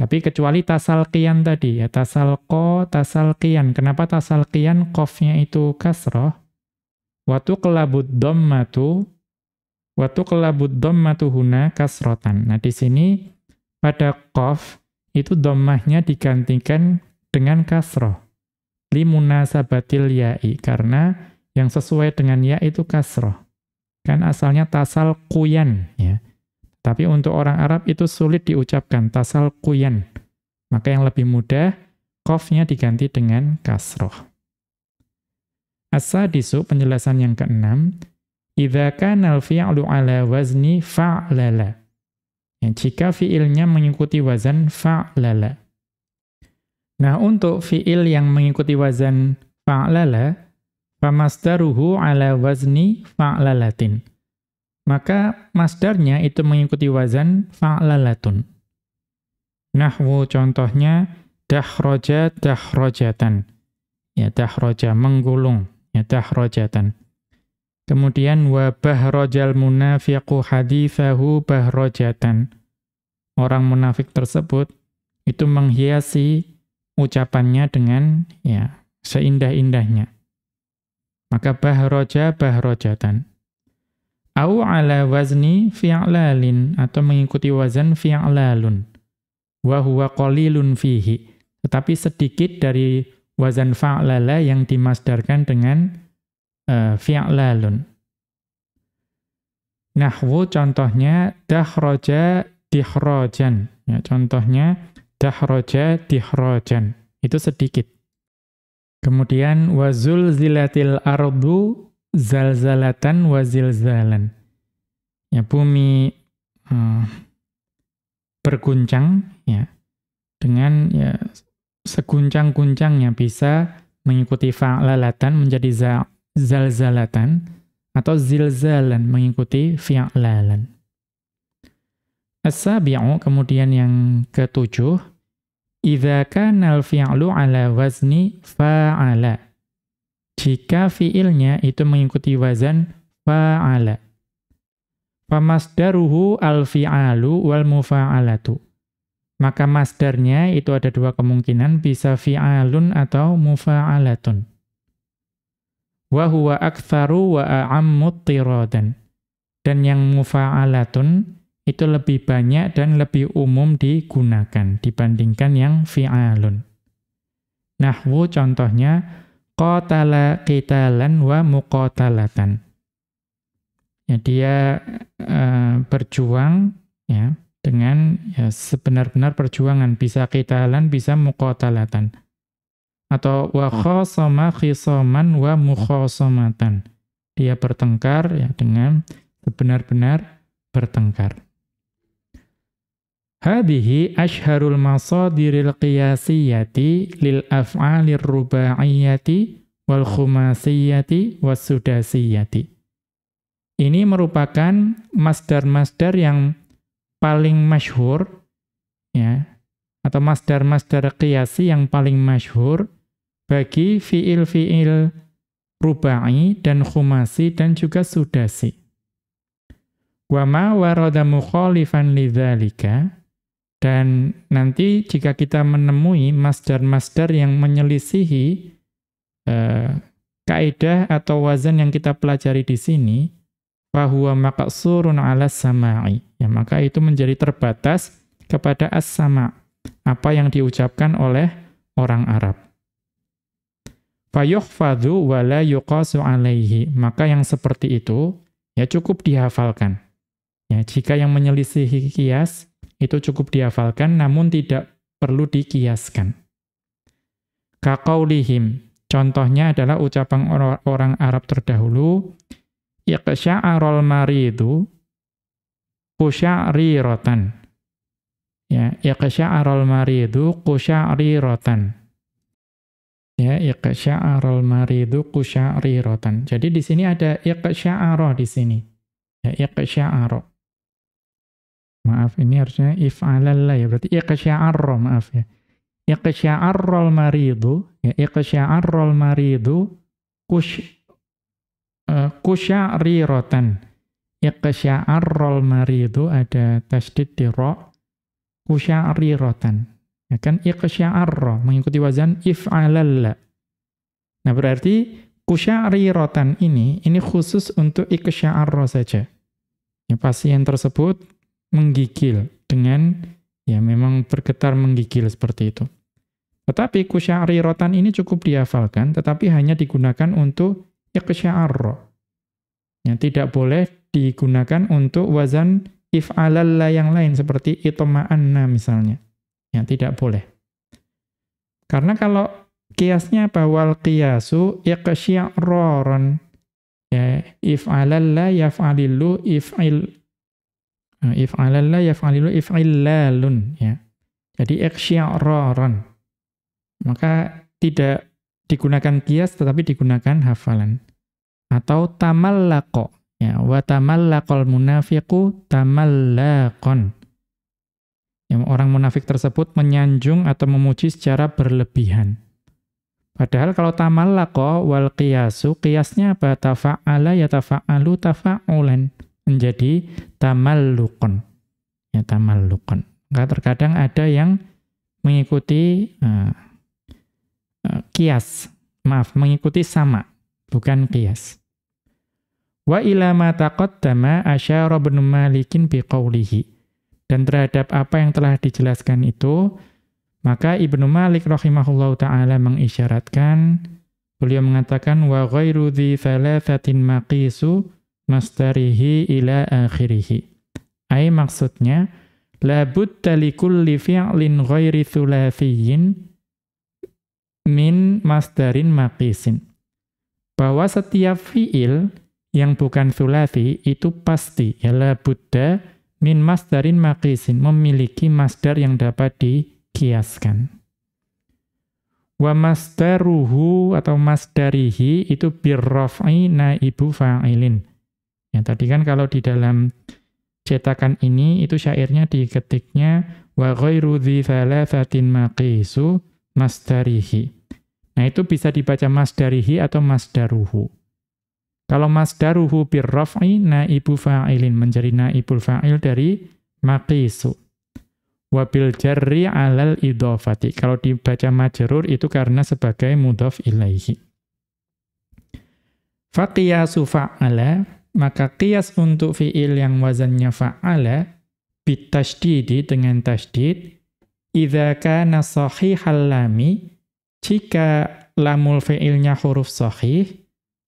tapi kecuali tasalqiyan tadi, ya tasalqo, tasalqiyan. Kenapa tasalqiyan qafnya itu kasroh? Watu kelabud dhammatu, watu kelabud dhammatu huna kasrotan. Nah di sini pada qaf itu dhammahnya digantikan dengan kasroh. Limunasabatil ya'i, karena yang sesuai dengan ya itu kasroh. Kan asalnya tasalquyan, ya. Tapi untuk orang Arab itu sulit diucapkan, tasal kuyan. Maka yang lebih mudah, kofnya diganti dengan kasroh. As-sadisu, penjelasan yang keenam, Idza kana al-fi'lu ala wazni fa'lala. Ya, jika fi'ilnya mengikuti wazan fa'lala. Nah, untuk fi'il yang mengikuti wazan fa'lala, famasdaruhu ala wazni fa'lalatin. Maka masdarnya itu mengikuti wazan fa'lalatun. Nahwu contohnya dahroja dahrojatan. Ya, dahroja, menggulung. Ya, dahrojatan. Kemudian wa bahrojal munafiqu hadithahu bahrojatan. Orang munafik tersebut itu menghiasi ucapannya dengan ya seindah-indahnya. Maka bahroja bahrojatan. Au ala wazni fi'lalin atau mengikuti wazan fi'lalun. Wa huwa qalilun fihi. Tetapi sedikit dari wazan fa'lala yang dimasdarkan dengan uh, fi'lalun. Nahwu contohnya dahroja dihrojan. Ya, contohnya dahroja dihrojan. Itu sedikit. Kemudian wazul zilatil ardu zalzalatan wazilzalan. Ya, bumi uh, berguncang ya dengan ya seguncang-guncangnya bisa mengikuti fa'lalatan menjadi zalzalatan atau zilzalan mengikuti fi'lalan. As-sabi'u kemudian yang ketujuh, idza kana al-fi'lu ala wazni fa'ala. Jika fi'ilnya itu mengikuti wazan fa'ala. Famasdaruhu al-fi'alu wal mufa'alatu. Maka masdarnya itu ada dua kemungkinan, bisa fi'alun atau mufa'alatun. Wa huwa aktsaru wa a'ammu tiradan. Dan yang mufa'alatun itu lebih banyak dan lebih umum digunakan dibandingkan yang fi'alun. Nahwu contohnya qatala qitalan wa muqatalatan. Ya dia uh, berjuang ya dengan ya sebenar-benar perjuangan bisa qitalan bisa muqatalatan. Atau wa khasama khisaman wa mukhasamatan. Dia bertengkar ya dengan sebenar-benar bertengkar. Hadihi ashharul masadiril qiyasiyati lil af'alir rubaiyati wal khumasiyati was sudasiyati. Ini merupakan masdar-masdar yang paling masyhur ya atau masdar-masdar qiyasi yang paling masyhur bagi fiil-fiil rubai dan khumasi dan juga sudasi. Wa ma warada mukhalifan lidzalika dan nanti jika kita menemui masdar-masdar yang menyelisihi uh, kaidah atau wazan yang kita pelajari di sini, fahuwa maqsurun 'ala sama'i. Ya, maka itu menjadi terbatas kepada as-sama', apa yang diucapkan oleh orang Arab. Fayuhfadhu wa la yuqasu 'alaihi. Maka yang seperti itu ya cukup dihafalkan. Ya, jika yang menyelisihi kias itu cukup dihafalkan namun tidak perlu dikiaskan. Kaqaulihim, contohnya adalah ucapan orang Arab terdahulu, iqsya'arul maridu rotan. Ya, iqsya'arul maridu rotan. Ya, iqsya'arul maridu rotan. Jadi di sini ada iqsya'ara di sini. Ya, iqsya'ara. Maaf, ini harusnya if'alalla ya. Berarti iqsya'arra, maaf ya. Iqsya'arral maridu, ya iqsya'arral maridu kush uh, kusya'riratan. Iqsya'arral maridu ada tasdid di ra, kusya'riratan. Ya kan iqsya'arra mengikuti wazan if'alalla. Nah, berarti kusya'riratan ini ini khusus untuk iqsya'arra saja. Ya, pasien tersebut menggigil dengan ya memang bergetar menggigil seperti itu. Tetapi rotan ini cukup dihafalkan, tetapi hanya digunakan untuk iqsya'arra. Ya, tidak boleh digunakan untuk wazan if'alalla yang lain, seperti itoma'anna misalnya. Ya, tidak boleh. Karena kalau kiasnya bahwa kiasu iqsya'raran. Ya, if'alalla yaf'alillu if'il if'alalla yaf'alilu if'illalun ya. Jadi iksya'raran. Maka tidak digunakan kias tetapi digunakan hafalan. Atau tamallaqo. Ya, wa tamallaqal munafiqu tamallaqon. Yang orang munafik tersebut menyanjung atau memuji secara berlebihan. Padahal kalau tamallaqo wal qiyasu, qiyasnya apa? Tafa'ala ya tafa'alu tafa'ulan. Menjadi tamalluqon. Ya, tamalluqon. Maka terkadang ada yang mengikuti uh, uh, kias. Maaf, mengikuti sama, bukan kias. Wa ila ma taqaddama asyara ibn Malikin biqaulihi. Dan terhadap apa yang telah dijelaskan itu, maka Ibnu Malik rahimahullahu taala mengisyaratkan beliau mengatakan wa ghairu thalathatin maqisu mastarihi ila akhirih. Ai maksudnya la budda likulli fi'lin ghairi thulathiyyin min masdarin maqisin. Bahwa setiap fi'il yang bukan sulasi itu pasti ya la buddha min masdarin maqisin memiliki masdar yang dapat dikiaskan. Wa masdaruhu atau masdarihi itu birraf'i naibu fa'ilin. Ya tadi kan kalau di dalam cetakan ini itu syairnya diketiknya wa ghairu maqisu masdarihi. Nah itu bisa dibaca masdarihi atau masdaruhu. Kalau masdaruhu birraf'i naibu fa'ilin menjadi naibul fa'il dari maqisu. Wabil jarri alal idhofati. Kalau dibaca majrur itu karena sebagai mudhaf ilaihi. Faqiyasu fa'ala, maka qiyas untuk fi'il yang wazannya fa'ala, bitashdidi dengan tashdid, idha kana sahihal lami, jika lamul fi'ilnya huruf sahih,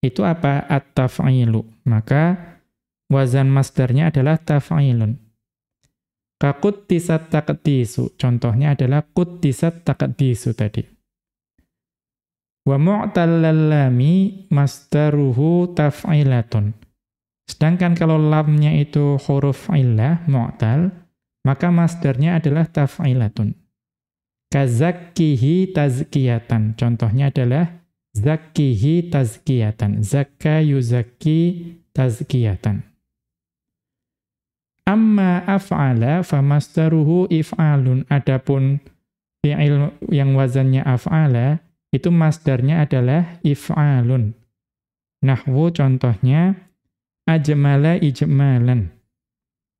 itu apa? At-taf'ilu. Maka wazan masdarnya adalah taf'ilun. Kakuttisat taqdisu. Contohnya adalah kuttisat taqdisu tadi. Wa mu'tallallami masdaruhu taf'ilatun. Sedangkan kalau lamnya itu huruf illah, mu'tal, maka masdarnya adalah taf'ilatun. Kazakkihi tazkiyatan. Contohnya adalah Zakkihi tazkiyatan. Zakka yuzakki tazkiyatan. Amma af'ala famastaruhu if'alun. Adapun fi'il yang wazannya af'ala, itu masdarnya adalah if'alun. Nahwu contohnya, ajmala ijmalan.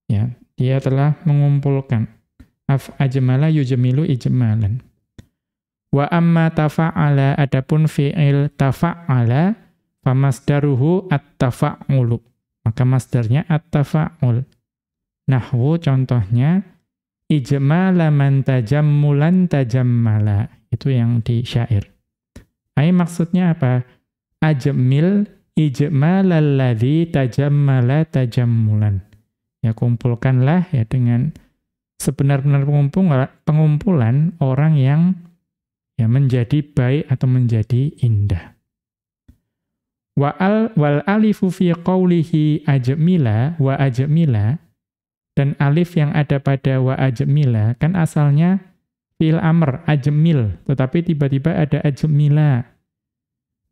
Ya, dia telah mengumpulkan. Af ajmala yujmilu ijmalan. Wa amma tafa'ala adapun fi'il tafa'ala famasdaruhu at-tafa'ulu. Maka masdarnya at-tafa'ul. Nahwu contohnya ijmala man tajammulan tajammala. Itu yang di syair. Ai maksudnya apa? Ajmil ijmalal ladzi tajammala tajammulan. Ya kumpulkanlah ya dengan sebenar-benar pengumpulan orang yang ya menjadi baik atau menjadi indah. Wa al wal alifu fi qawlihi ajmila wa ajmila dan alif yang ada pada wa ajmila kan asalnya fil amr ajmil tetapi tiba-tiba ada ajmila.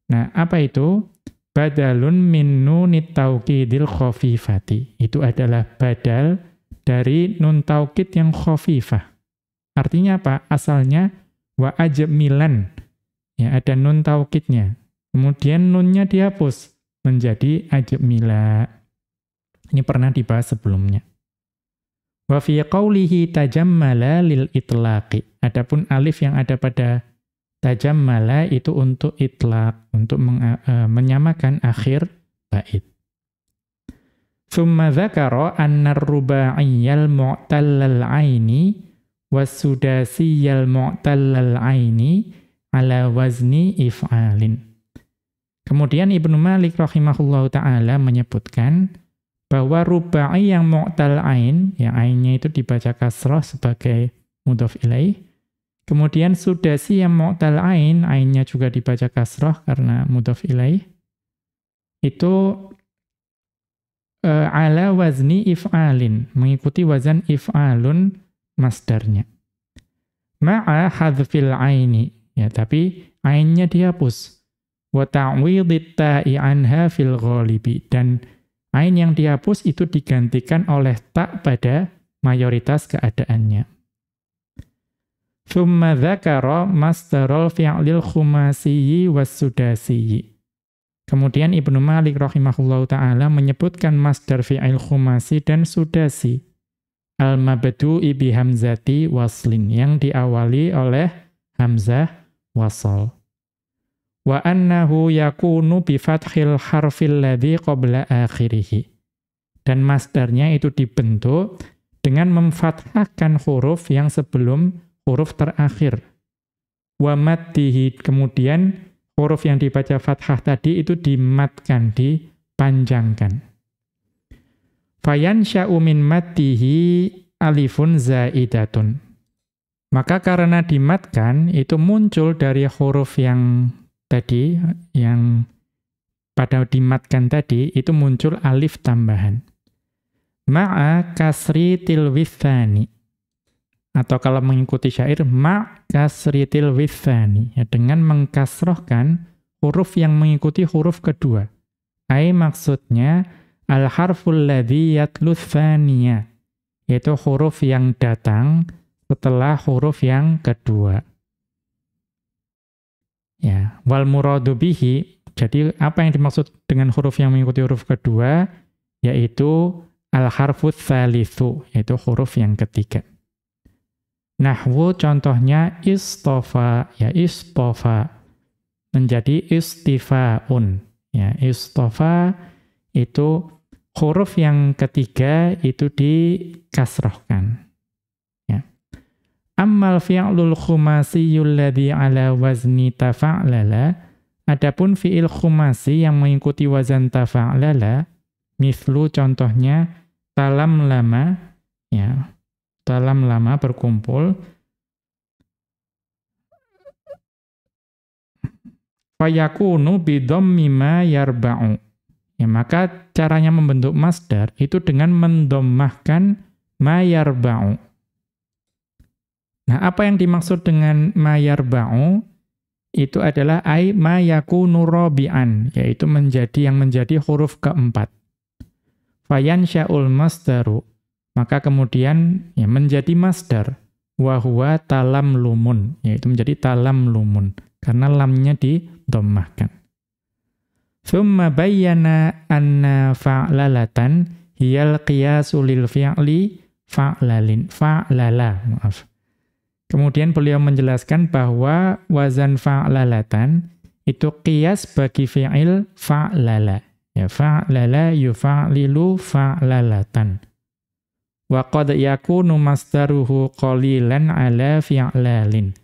Nah, apa itu? Badalun min nunit tauqidil khafifati. Itu adalah badal dari nun taukid yang khafifah. Artinya apa? Asalnya wa ajmilan. Ya, ada nun taukidnya. Kemudian nunnya dihapus menjadi ajmila. Ini pernah dibahas sebelumnya. Wa fi qawlihi tajammala lil itlaqi. Adapun alif yang ada pada tajammala itu untuk itlaq, untuk uh, menyamakan akhir bait. Thumma dzakara anna ar-ruba'iyyal mu'tallal 'aini wasudasiyal mu'tallal aini ala wazni if'alin. Kemudian Ibnu Malik rahimahullahu taala menyebutkan bahwa rubai yang mu'tal ain, yang ainnya itu dibaca kasrah sebagai mudhaf ilaih. Kemudian sudasi yang mu'tal ain, ainnya juga dibaca kasrah karena mudhaf ilaih. Itu uh, ala wazni if'alin, mengikuti wazan if'alun masdarnya. Ma'a hadfil aini. ya tapi ainnya dihapus wa ta'widit ta'i anha fil ghalibi dan ain yang dihapus itu digantikan oleh tak pada mayoritas keadaannya thumma dzakara masdarul fi'lil khumasiyi was sudasiyi kemudian Ibnu Malik rahimahullahu taala menyebutkan masdar fi'il khumasi dan sudasi al-mabdu'i bi hamzati waslin yang diawali oleh hamzah wasal. Wa annahu yakunu bi fathil harfil ladzi qabla akhirih. Dan masdarnya itu dibentuk dengan memfathahkan huruf yang sebelum huruf terakhir. Wa maddihi kemudian huruf yang dibaca fathah tadi itu dimatkan, dipanjangkan. Fayansha'u min matihi alifun zaidatun. Maka karena dimatkan, itu muncul dari huruf yang tadi, yang pada dimatkan tadi, itu muncul alif tambahan. Ma'a kasri tilwithani. Atau kalau mengikuti syair, ma' kasri tilwithani. Ya, dengan mengkasrohkan huruf yang mengikuti huruf kedua. Ai maksudnya, Al-harful ladhi yatluth thaniya. Yaitu huruf yang datang setelah huruf yang kedua. Ya, wal muradu bihi. Jadi apa yang dimaksud dengan huruf yang mengikuti huruf kedua? Yaitu al-harfut thalithu, yaitu huruf yang ketiga. Nahwu contohnya istofa, ya istofa. Menjadi istifaun. Ya, istofa itu huruf yang ketiga itu dikasrohkan. Ya. Ammal fi'lul khumasiyul ladhi ala wazni tafa'lala, adapun fi'il khumasi yang mengikuti wazan tafa'lala, mislu contohnya talam lama, ya, talam lama berkumpul, fayakunu bidhammi ma yarba'u Ya, maka caranya membentuk masdar itu dengan mendomahkan mayarba'u. Nah, apa yang dimaksud dengan mayarba'u? Itu adalah ay mayakunu rabi'an, yaitu menjadi yang menjadi huruf keempat. Fayansya'ul masdaru. Maka kemudian ya, menjadi masdar. Wahuwa talam lumun, yaitu menjadi talam lumun. Karena lamnya didomahkan. Thumma bayyana anna fa'lalatan hiyal qiyasu lil fi'li fa'lalin. Fa'lala, maaf. Kemudian beliau menjelaskan bahwa wazan fa'lalatan itu qiyas bagi fi'il fa'lala. Ya, fa'lala yufa'lilu fa'lalatan. Wa qad yakunu masdaruhu qalilan ala fi'lalin.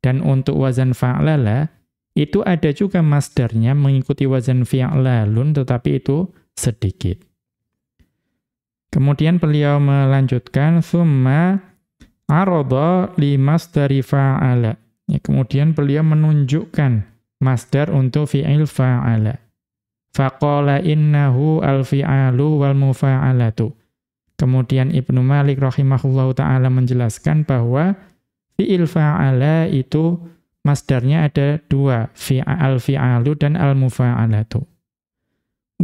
Dan untuk wazan fa'lala, itu ada juga masdarnya mengikuti wazan fi'lalun tetapi itu sedikit. Kemudian beliau melanjutkan thumma arada li masdari fa'ala. Ya, kemudian beliau menunjukkan masdar untuk fi'il fa'ala. Faqala innahu al-fi'alu wal mufa'alatu. Kemudian Ibnu Malik rahimahullahu taala menjelaskan bahwa fi'il fa'ala itu masdarnya ada dua, fi'al fi'alu dan al-mufa'alatu.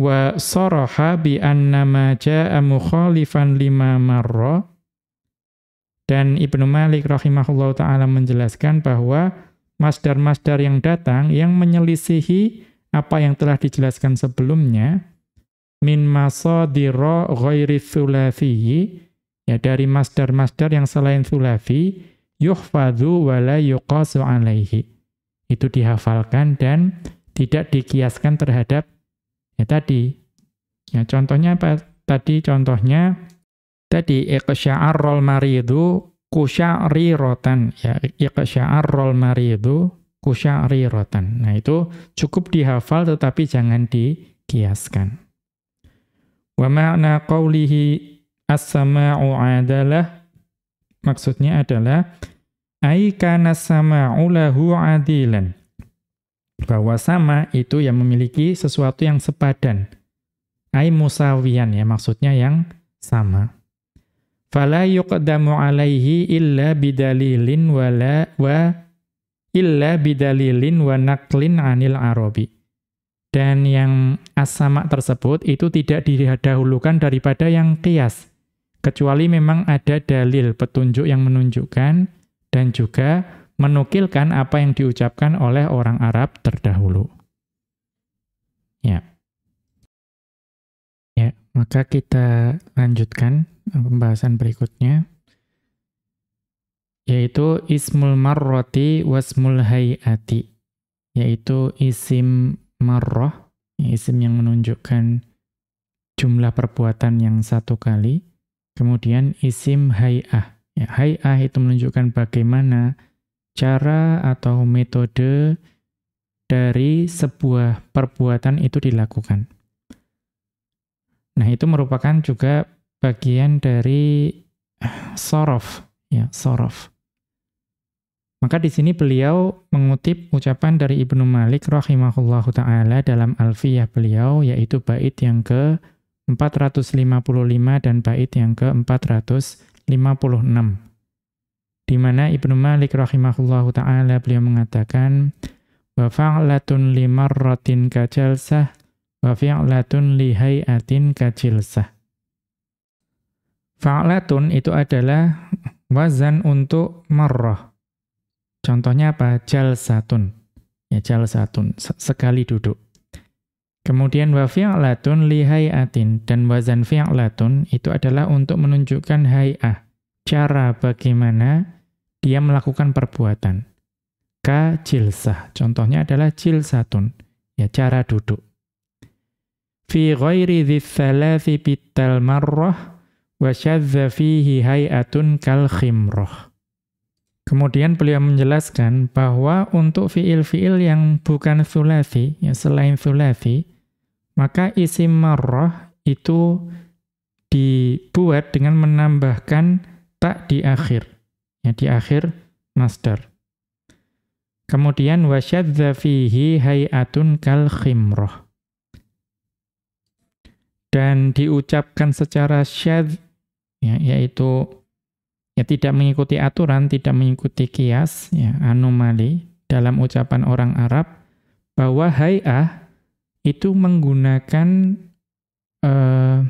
Wa saraha bi anna ma mukhalifan lima marra dan Ibnu Malik rahimahullahu taala menjelaskan bahwa masdar-masdar yang datang yang menyelisihi apa yang telah dijelaskan sebelumnya min masadira ghairi thulathiyyi ya dari masdar-masdar yang selain thulathi yuhfadhu wa la yuqasu alaihi. Itu dihafalkan dan tidak dikiaskan terhadap ya tadi. Ya contohnya apa? Tadi contohnya tadi iqsya'arrul maridu rotan ya iqsya'arrul maridu rotan. Nah itu cukup dihafal tetapi jangan dikiaskan. Wa ma'na qawlihi as-sama'u adalah Maksudnya adalah ai kana sama'u lahu adilan. Bahwa sama itu yang memiliki sesuatu yang sepadan. Ai musawiyan ya maksudnya yang sama. Fala yuqdamu alaihi illa bidalilin wala wa illa bidalilin wa naklin anil arabi. Dan yang asama tersebut itu tidak didahulukan daripada yang kias. Kecuali memang ada dalil petunjuk yang menunjukkan dan juga menukilkan apa yang diucapkan oleh orang Arab terdahulu. Ya. Ya, maka kita lanjutkan pembahasan berikutnya yaitu ismul marrati wasmul hayati yaitu isim marroh isim yang menunjukkan jumlah perbuatan yang satu kali. Kemudian isim hayah. Ya, itu menunjukkan bagaimana cara atau metode dari sebuah perbuatan itu dilakukan. Nah itu merupakan juga bagian dari sorof. Ya sorof maka di sini beliau mengutip ucapan dari Ibnu Malik rahimahullahu taala dalam Alfiyah beliau yaitu bait yang ke 455 dan bait yang ke 456. Di mana Ibnu Malik rahimahullahu taala beliau mengatakan wa fa'latun limarratin kajalsah wa fi'latun lihayatin kajilsah. Fa'latun itu adalah wazan untuk marrah Contohnya apa? Jalsatun. Ya, jalsatun. Sekali duduk. Kemudian wa fi'latun li hayatin dan wazan fi'latun itu adalah untuk menunjukkan hay'ah, cara bagaimana dia melakukan perbuatan. Ka jilsah. Contohnya adalah jilsatun, ya cara duduk. Fi ghairi dzalathi bital marrah wa syadza fihi hay'atun kal khimrah. Kemudian beliau menjelaskan bahwa untuk fiil-fiil yang bukan thulathi, ya selain thulathi, maka isim marrah itu dibuat dengan menambahkan tak di akhir, ya di akhir masdar. Kemudian wasyadza fihi hay'atun kal khimrah. Dan diucapkan secara syadz, ya, yaitu ya tidak mengikuti aturan, tidak mengikuti kias, ya, anomali dalam ucapan orang Arab bahwa hay'ah itu menggunakan uh,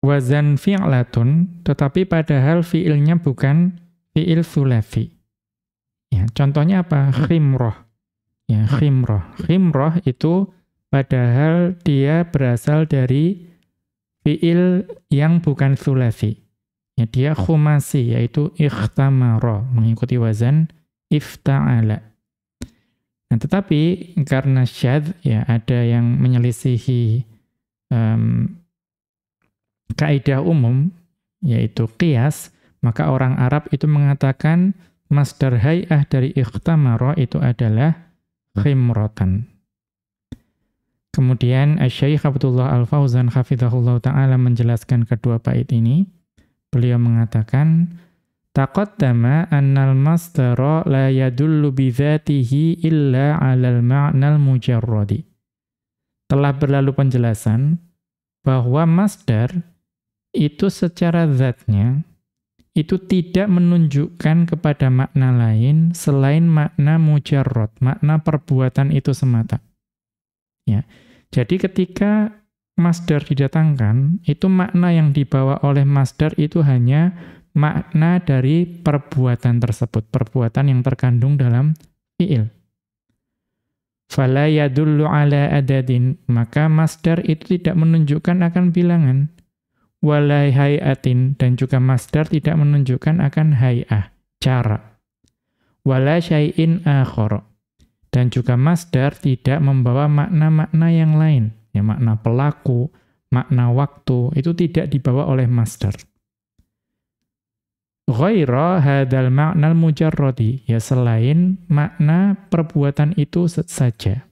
wazan fi'latun tetapi padahal fi'ilnya bukan fi'il thulathi. Ya, contohnya apa? Khimroh. Ya, khimroh. Khimroh itu padahal dia berasal dari fi'il yang bukan thulathi. Ya, dia khumasi, yaitu ikhtamara, mengikuti wazan ifta'ala. Nah, tetapi karena syad, ya ada yang menyelisihi um, kaidah umum, yaitu qiyas, maka orang Arab itu mengatakan masdar hay'ah dari ikhtamara itu adalah khimrotan. Kemudian Syekh Abdullah Al-Fauzan hafizahullah taala menjelaskan kedua bait ini Beliau mengatakan, Taqaddama annal masdara la yadullu bidzatihi illa 'alal ma'nal mujarradi. Telah berlalu penjelasan bahwa masdar itu secara zatnya itu tidak menunjukkan kepada makna lain selain makna mujarrad, makna perbuatan itu semata. Ya. Jadi ketika masdar didatangkan, itu makna yang dibawa oleh masdar itu hanya makna dari perbuatan tersebut, perbuatan yang terkandung dalam fi'il. Fala yadullu ala adadin, maka masdar itu tidak menunjukkan akan bilangan. Walai hayatin, dan juga masdar tidak menunjukkan akan hay'ah, cara. Wala syai'in akhara. Dan juga masdar tidak membawa makna-makna yang lain ya makna pelaku, makna waktu itu tidak dibawa oleh master. Ghaira hadal makna mujarradi, ya selain makna perbuatan itu saja.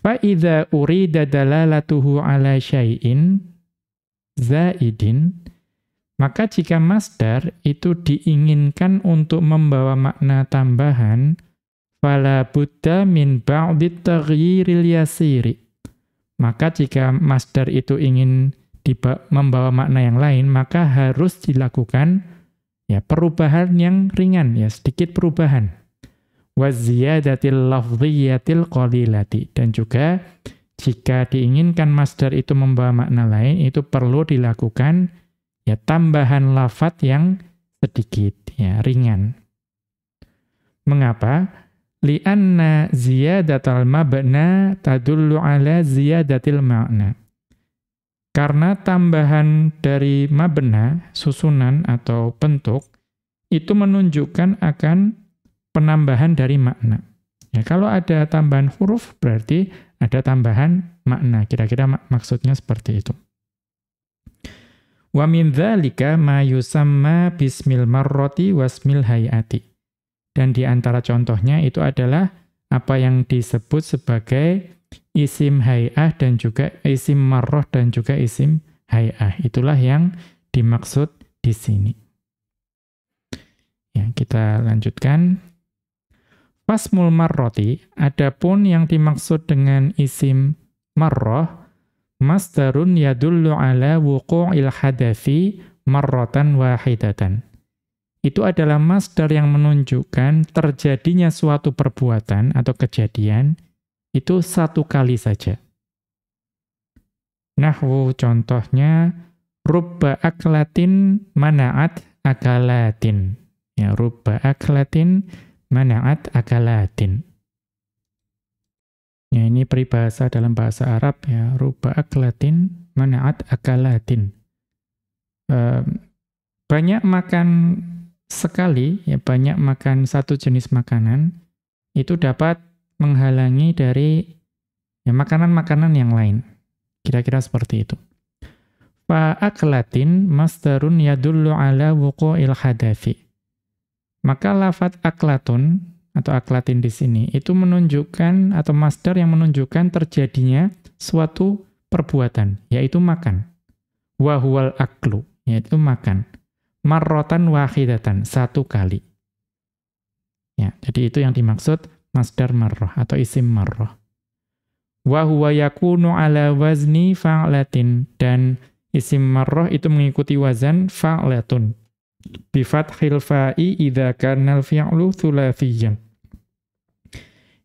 Fa idza urida dalalatuhu ala syai'in zaidin maka jika masdar itu diinginkan untuk membawa makna tambahan fala buddha min ba'dit taghyiril yasiri maka jika masdar itu ingin membawa makna yang lain, maka harus dilakukan Ya, perubahan yang ringan ya, sedikit perubahan. Waziyadatil lafdhiyatil qalilati dan juga jika diinginkan masdar itu membawa makna lain itu perlu dilakukan ya tambahan lafat yang sedikit ya, ringan. Mengapa? Lianna ziyadatal mabna tadullu ala ziyadatil ma'na. Karena tambahan dari mabna, susunan atau bentuk, itu menunjukkan akan penambahan dari makna. Ya, kalau ada tambahan huruf, berarti ada tambahan makna. Kira-kira mak maksudnya seperti itu. Wa min dzalika ma yusamma bismil marrati wasmil hayati. Dan di antara contohnya itu adalah apa yang disebut sebagai isim hay'ah dan juga isim marroh dan juga isim hay'ah. Itulah yang dimaksud di sini. Ya, kita lanjutkan. Fasmul marroti, adapun yang dimaksud dengan isim marroh, masdarun yadullu ala wuqu'il hadafi marrotan wahidatan itu adalah masdar yang menunjukkan terjadinya suatu perbuatan atau kejadian itu satu kali saja. Nahwu contohnya rubba aklatin mana'at akalatin. Ya, rubba aklatin mana'at akalatin. Ya, ini peribahasa dalam bahasa Arab ya, rubba aklatin mana'at akalatin. Banyak makan sekali ya banyak makan satu jenis makanan itu dapat menghalangi dari ya makanan-makanan yang lain. Kira-kira seperti itu. Fa'aklatin masdarun yadullu ala wuqu'il hadafi. Maka lafat aklatun atau aklatin di sini itu menunjukkan atau masdar yang menunjukkan terjadinya suatu perbuatan, yaitu makan. Wahual aklu, yaitu makan marrotan wahidatan, satu kali. Ya, jadi itu yang dimaksud masdar marroh atau isim marroh. Wa huwa yakunu ala wazni fa'latin dan isim marroh itu mengikuti wazan fa'latun. Bi fathil fa'i idza kana al-fi'lu thulathiyan.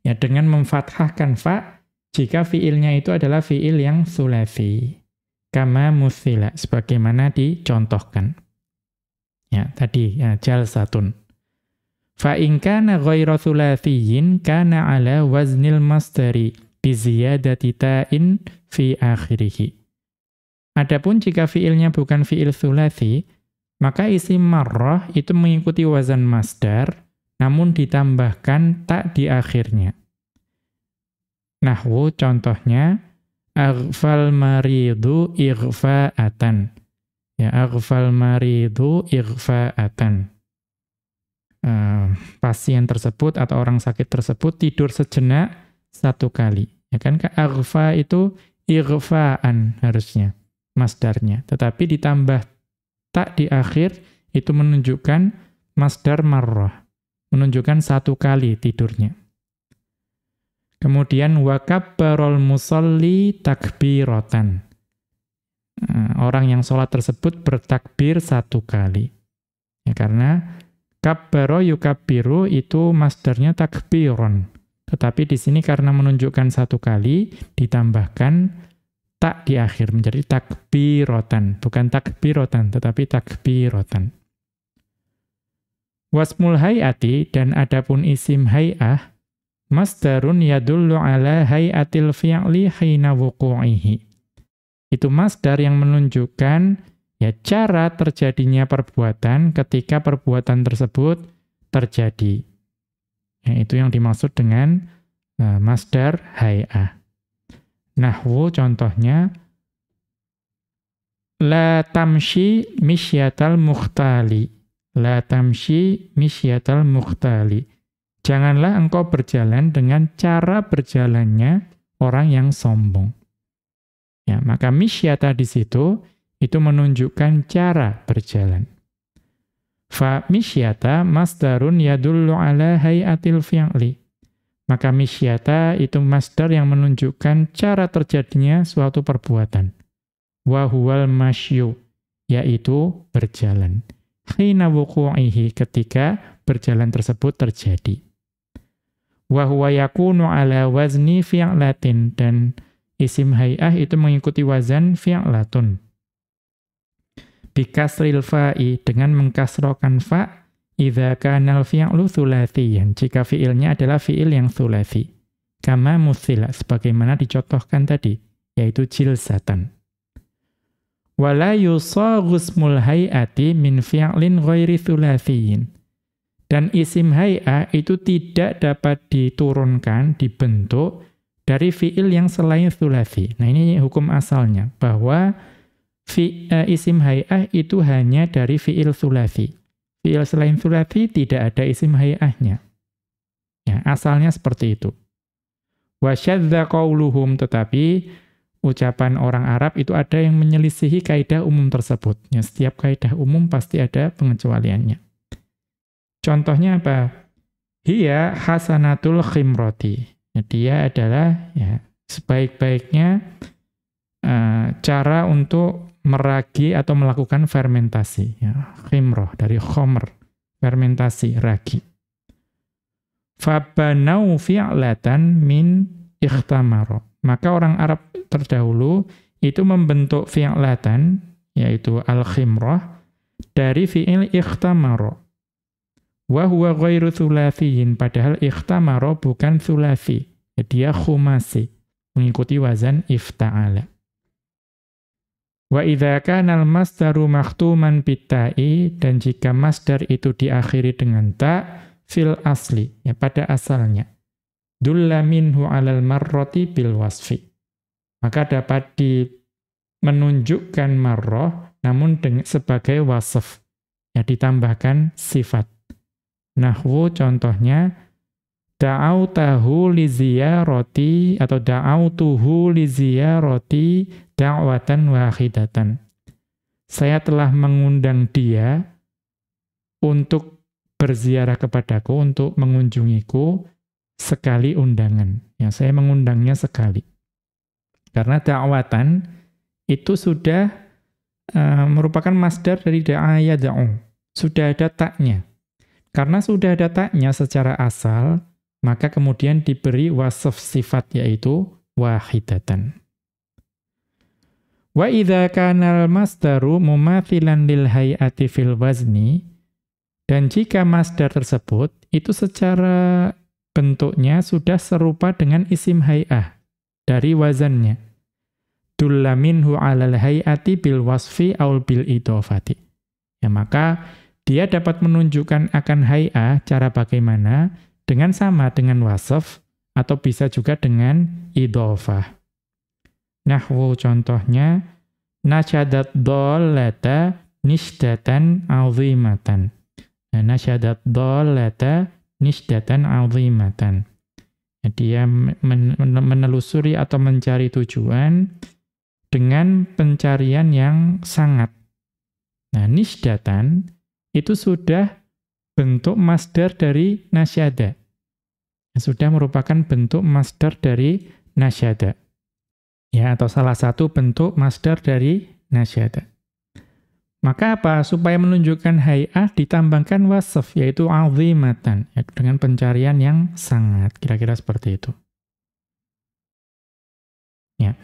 Ya, dengan memfathahkan fa jika fiilnya itu adalah fiil yang thulathi. Kama muthila sebagaimana dicontohkan. Ya, tadi ya, jalsatun. Fa in kana ghairu thulathiyin kana ala waznil masdari bi ziyadati ta'in fi akhirih. Adapun jika fiilnya bukan fiil thulathi, maka isim marrah itu mengikuti wazan masdar namun ditambahkan tak di akhirnya. Nahwu contohnya aghfal maridu ighfa'atan. Ya, aghfal maridu ighfa'atan. Uh, pasien tersebut atau orang sakit tersebut tidur sejenak satu kali. Ya kan, aghfa itu ighfa'an harusnya, masdarnya. Tetapi ditambah tak di akhir, itu menunjukkan masdar marrah. Menunjukkan satu kali tidurnya. Kemudian wakabbarol musalli takbiratan. Eh, orang yang sholat tersebut bertakbir satu kali. Ya, karena kabbaro yukabbiru itu masdarnya takbiron. Tetapi di sini karena menunjukkan satu kali, ditambahkan tak di akhir, menjadi takbirotan. Bukan takbirotan, tetapi takbirotan. Wasmul hayati dan adapun isim hay'ah, masdarun yadullu ala hayatil fi'li hina wuku'ihi itu masdar yang menunjukkan ya cara terjadinya perbuatan ketika perbuatan tersebut terjadi. Ya, itu yang dimaksud dengan uh, masdar hay'ah. Nahwu contohnya la tamshi misyatal mukhtali. La tamshi misyatal mukhtali. Janganlah engkau berjalan dengan cara berjalannya orang yang sombong. Ya, maka misyata di situ itu menunjukkan cara berjalan. Fa misyata masdarun yadullu ala hayatil fi'li. Maka misyata itu masdar yang menunjukkan cara terjadinya suatu perbuatan. Wa huwal masyu, yaitu berjalan. khina wuku'ihi ketika berjalan tersebut terjadi. Wa huwa yakunu ala wazni fi'latin dan isim hay'ah itu mengikuti wazan fi'latun. Bikasril fa'i dengan mengkasrokan fa' idza kana al-fi'lu thulathiyan jika fi'ilnya adalah fi'il yang thulathi. Kama muthila sebagaimana dicontohkan tadi yaitu jilsatan. Wala yusaghu ismul hay'ati min fi'lin ghairi thulathiyin. Dan isim hay'a itu tidak dapat diturunkan, dibentuk dari fi'il yang selain thulathi. Nah ini hukum asalnya, bahwa fi, uh, isim hay'ah itu hanya dari fi'il thulathi. Fi'il selain thulathi tidak ada isim hay'ahnya. Ya, asalnya seperti itu. Wasyadza qauluhum tetapi ucapan orang Arab itu ada yang menyelisihi kaidah umum tersebut. Ya, setiap kaidah umum pasti ada pengecualiannya. Contohnya apa? Hiya hasanatul khimroti. Ya, dia adalah ya, sebaik-baiknya uh, cara untuk meragi atau melakukan fermentasi. Ya, khimroh dari khomer, fermentasi, ragi. Fabanau fi'latan min ikhtamaro. Maka orang Arab terdahulu itu membentuk fi'latan, yaitu al-khimroh, dari fi'il ikhtamaro. Wa huwa ghairu thulathiyin, padahal ikhtamaro bukan thulathi. Dia khumasi, mengikuti wazan ifta'ala. Wa idza kana al-masdaru makhtuman bitta'i dan jika masdar itu diakhiri dengan ta fil asli ya pada asalnya dulla minhu 'alal marrati bil wasfi maka dapat di menunjukkan marroh namun sebagai wasf ya ditambahkan sifat Nahwu contohnya da'autahu li ziyarati atau da'autuhu li ziyarati da'watan wahidatan. Saya telah mengundang dia untuk berziarah kepadaku, untuk mengunjungiku sekali undangan. Ya, saya mengundangnya sekali. Karena da'watan itu sudah uh, merupakan masdar dari da'aya da'u. Sudah ada taknya. Karena sudah ada taknya secara asal, maka kemudian diberi wasaf sifat yaitu wahidatan. Wa idza kana al-masdaru mumathilan lil hay'ati fil wazni dan jika masdar tersebut itu secara bentuknya sudah serupa dengan isim hay'ah dari wazannya. Dulla minhu 'alal hay'ati bil wasfi aul bil idofati. Ya maka dia dapat menunjukkan akan hay'ah cara bagaimana dengan sama dengan wasaf atau bisa juga dengan idofah. Nahwu contohnya, nasyadat dollata nisdatan azimatan. Nah, nasyadat dollata nisdatan azimatan. Nah, dia menelusuri atau mencari tujuan dengan pencarian yang sangat. Nah, nisdatan itu sudah bentuk masdar dari nasyada. Sudah merupakan bentuk masdar dari nasyada. Ya, atau salah satu bentuk masdar dari nasyada. Maka apa? Supaya menunjukkan hay'ah ditambahkan wasaf, yaitu azimatan, yaitu dengan pencarian yang sangat. Kira-kira seperti itu. Ya.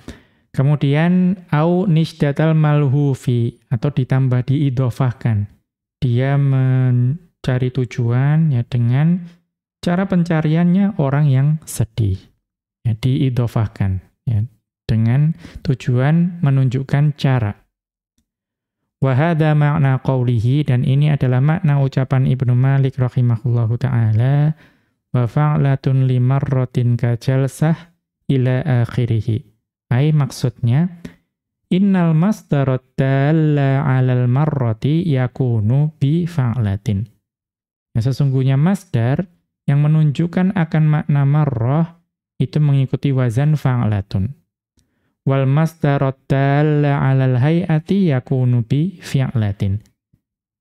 Kemudian, au nisdatal malhufi, atau ditambah diidofahkan dia mencari tujuan ya dengan cara pencariannya orang yang sedih. Ya, diidofahkan ya, dengan tujuan menunjukkan cara. Wahada makna qawlihi dan ini adalah makna ucapan Ibnu Malik rahimahullahu taala wa fa'latun limarratin kajalsah ila akhirih. Ai maksudnya Innal masdarat dalla 'alal marrati yakunu bi fa'latin. Nah, sesungguhnya masdar yang menunjukkan akan makna marrah itu mengikuti wazan fa'latun. Wal masdarat dalla 'alal hay'ati yakunu bi fi'latin.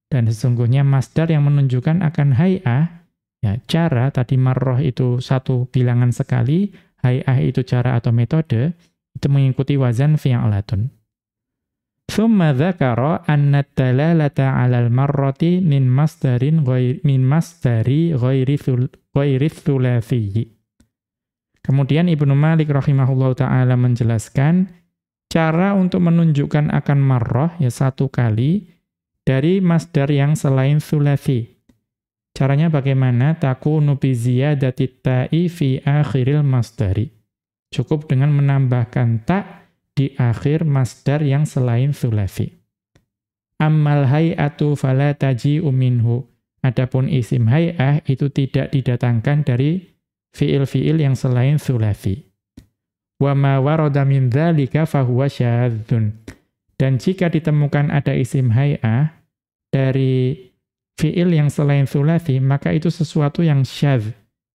Dan sesungguhnya masdar yang menunjukkan akan hay'ah ya cara tadi marrah itu satu bilangan sekali, hay'ah itu cara atau metode itu mengikuti wazan fi'latun. Thumma dzakara anna dalalata 'alal marrati min masdarin ghair min masdari ghairi ghairi. Kemudian Ibnu Malik rahimahullahu taala menjelaskan cara untuk menunjukkan akan marrah ya satu kali dari masdar yang selain tsulatsi. Caranya bagaimana? Takunu bi ziyadati ta'i fi akhiril masdari. Cukup dengan menambahkan tak di akhir masdar yang selain thulafi. Ammal hay'atu fala taji'u minhu. Adapun isim hay'ah itu tidak didatangkan dari fiil-fiil yang selain thulafi. Wa ma warada min dzalika fahuwa syadzun. Dan jika ditemukan ada isim hay'ah dari fiil yang selain thulafi, maka itu sesuatu yang syadz,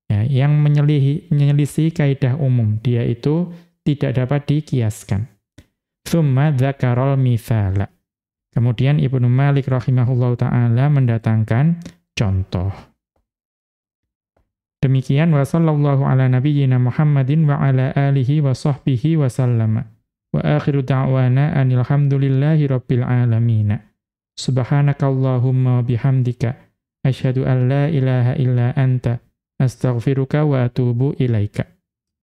ya, yang menyelisih kaidah umum. Dia itu tidak dapat dikiaskan. Thumma dzakarol mithala. Kemudian Ibnu Malik rahimahullah ta'ala mendatangkan contoh. Demikian wa sallallahu ala nabiyyina Muhammadin wa ala alihi wa sahbihi wa sallama. Wa akhiru da'wana anil hamdulillahi rabbil alamin. Subhanakallahumma bihamdika. Ashadu an la ilaha illa anta. Astaghfiruka wa atubu ilaika.